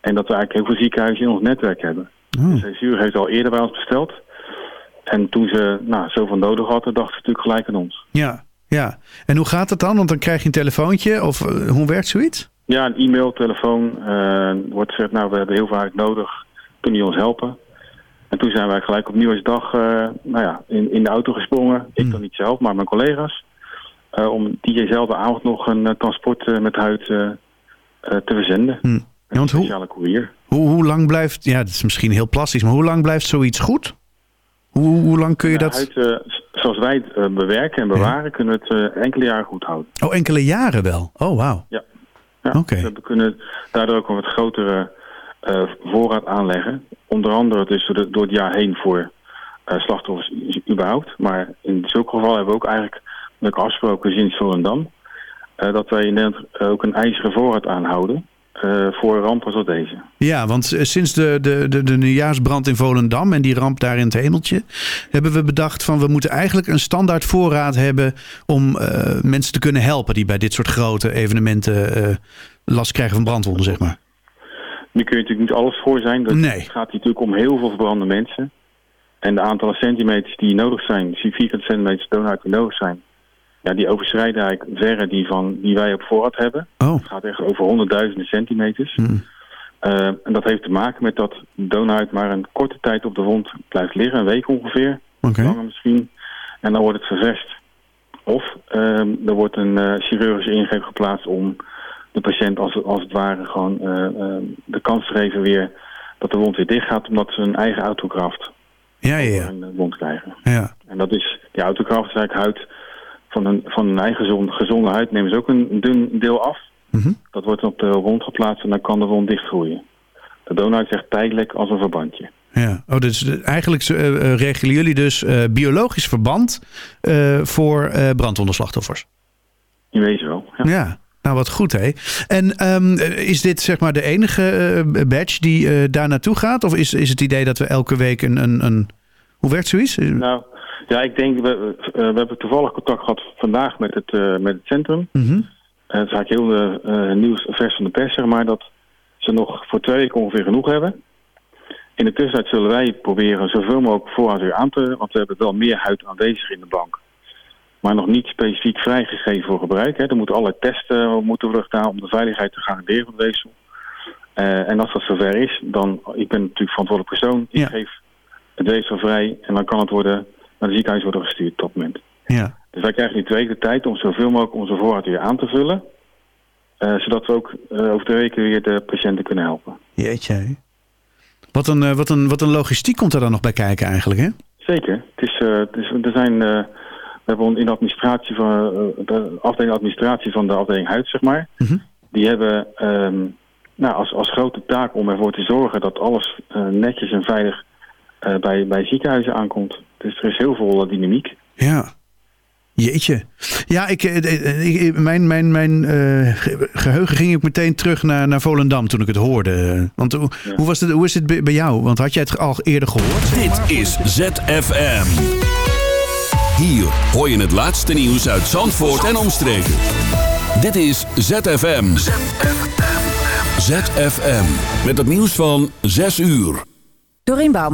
Speaker 19: En dat we eigenlijk heel veel ziekenhuizen in ons netwerk hebben. Oh. Dus Zuur heeft al eerder bij ons besteld. En toen ze nou, zoveel nodig hadden, dachten ze natuurlijk gelijk aan ons.
Speaker 18: Ja, ja, en hoe gaat het dan? Want dan krijg je een telefoontje of uh, hoe werkt zoiets?
Speaker 19: Ja, een e-mail, telefoon. Uh, wordt gezegd, nou we hebben heel veel nodig. Kunnen jullie ons helpen? En toen zijn wij gelijk op nieuwsdag uh, nou ja, in, in de auto gesprongen. Ik dan niet zelf, maar mijn collega's. om diezelfde avond nog een transport met huid te verzenden.
Speaker 18: Mm. Ja, want
Speaker 19: hoe.
Speaker 18: Hoe, hoe lang blijft, ja dat is misschien heel plastisch, maar hoe lang blijft zoiets goed? Hoe, hoe lang kun je dat...
Speaker 19: Huid, zoals wij het uh, bewerken en bewaren, ja. kunnen we het uh, enkele jaren goed houden.
Speaker 18: Oh, enkele jaren wel? Oh, wauw.
Speaker 19: Ja. Ja. Okay. We kunnen daardoor ook een wat grotere uh, voorraad aanleggen. Onder andere dus door, door het jaar heen voor slachtoffers überhaupt. Maar in zulke gevallen hebben we ook eigenlijk met afgesproken sinds Volendam... dat wij in Nederland ook een ijzeren voorraad aanhouden... Uh, voor rampen zoals deze.
Speaker 18: Ja, want sinds de, de, de, de nieuwjaarsbrand in Volendam en die ramp daar in het hemeltje, hebben we bedacht van we moeten eigenlijk een standaard voorraad hebben om uh, mensen te kunnen helpen die bij dit soort grote evenementen uh, last krijgen van brandwonden, zeg maar.
Speaker 19: Nu kun je natuurlijk niet alles voor zijn.
Speaker 18: Nee.
Speaker 19: Het gaat natuurlijk om heel veel verbrande mensen. En de aantallen centimeters die nodig zijn, dus die vierkante centimeters die nodig zijn, ja, die overschrijden eigenlijk verre die, van, die wij op voorraad hebben.
Speaker 18: Oh.
Speaker 19: Het gaat echt over honderdduizenden centimeters.
Speaker 18: Hmm.
Speaker 19: Uh, en dat heeft te maken met dat donut maar een korte tijd op de wond blijft liggen. Een week ongeveer.
Speaker 18: Okay.
Speaker 19: Langer misschien. En dan wordt het ververst. Of uh, er wordt een uh, chirurgische ingreep geplaatst om de patiënt als, als het ware gewoon de kans te geven weer dat de wond weer dicht gaat. Omdat ze een eigen autograft
Speaker 18: ja, ja, ja.
Speaker 19: een wond krijgen.
Speaker 18: Ja.
Speaker 19: En dat is, die autograft is eigenlijk huid van een, van een eigen gezonde, gezonde huid nemen ze ook een dun deel af.
Speaker 18: Mm -hmm.
Speaker 19: Dat wordt op de wond geplaatst en dan kan de wond dichtgroeien. De donut zegt tijdelijk als een verbandje.
Speaker 18: Ja, oh, dus eigenlijk uh, regelen jullie dus uh, biologisch verband uh, voor brandwondenslachtoffers?
Speaker 19: In wezen wel, ja.
Speaker 18: ja. Nou, wat goed, hè? En um, is dit zeg maar de enige badge die daar naartoe gaat? Of is, is het idee dat we elke week een... een, een... Hoe werkt zoiets?
Speaker 19: Nou, ja, ik denk, we, uh, we hebben toevallig contact gehad vandaag met het, uh, met het centrum.
Speaker 18: Mm -hmm.
Speaker 19: het is eigenlijk heel uh, nieuws vers van de pers, zeg maar, dat ze nog voor twee weken ongeveer genoeg hebben. In de tussentijd zullen wij proberen zoveel mogelijk voorraad weer aan te... want we hebben wel meer huid aanwezig in de bank. Maar nog niet specifiek vrijgegeven voor gebruik. Hè. Er moeten allerlei testen moeten worden gedaan om de veiligheid te garanderen van het weefsel. en als dat zover is, dan... Ik ben natuurlijk verantwoordelijk persoon. Ik
Speaker 18: ja.
Speaker 19: geef het weefsel vrij en dan kan het worden naar het ziekenhuis worden gestuurd op dat moment.
Speaker 18: Ja.
Speaker 19: Dus wij krijgen nu twee weken de tijd om zoveel mogelijk onze voorraad weer aan te vullen. Uh, zodat we ook uh, over de weken weer de patiënten kunnen helpen.
Speaker 18: Jeetje. Wat een, uh, wat, een, wat een logistiek komt er dan nog bij kijken eigenlijk, hè?
Speaker 19: Zeker. Het is, het is, er zijn, we hebben in de administratie van de afdeling administratie van de afdeling huid, zeg maar.
Speaker 18: Mm -hmm.
Speaker 19: Die hebben um, nou, als, als grote taak om ervoor te zorgen dat alles netjes en veilig bij, bij ziekenhuizen aankomt. Dus er is heel veel dynamiek.
Speaker 18: Ja. Jeetje. Ja, ik, ik, mijn, mijn, mijn geheugen ging ook meteen terug naar, naar Volendam toen ik het hoorde. Want hoe, hoe, was het, hoe is het bij jou? Want had jij het al eerder gehoord?
Speaker 20: Dit is ZFM. Hier hoor je het laatste nieuws uit Zandvoort en omstreken. Dit is ZFM. ZFM. Met het nieuws van 6 uur.
Speaker 1: Doreen Bouwman.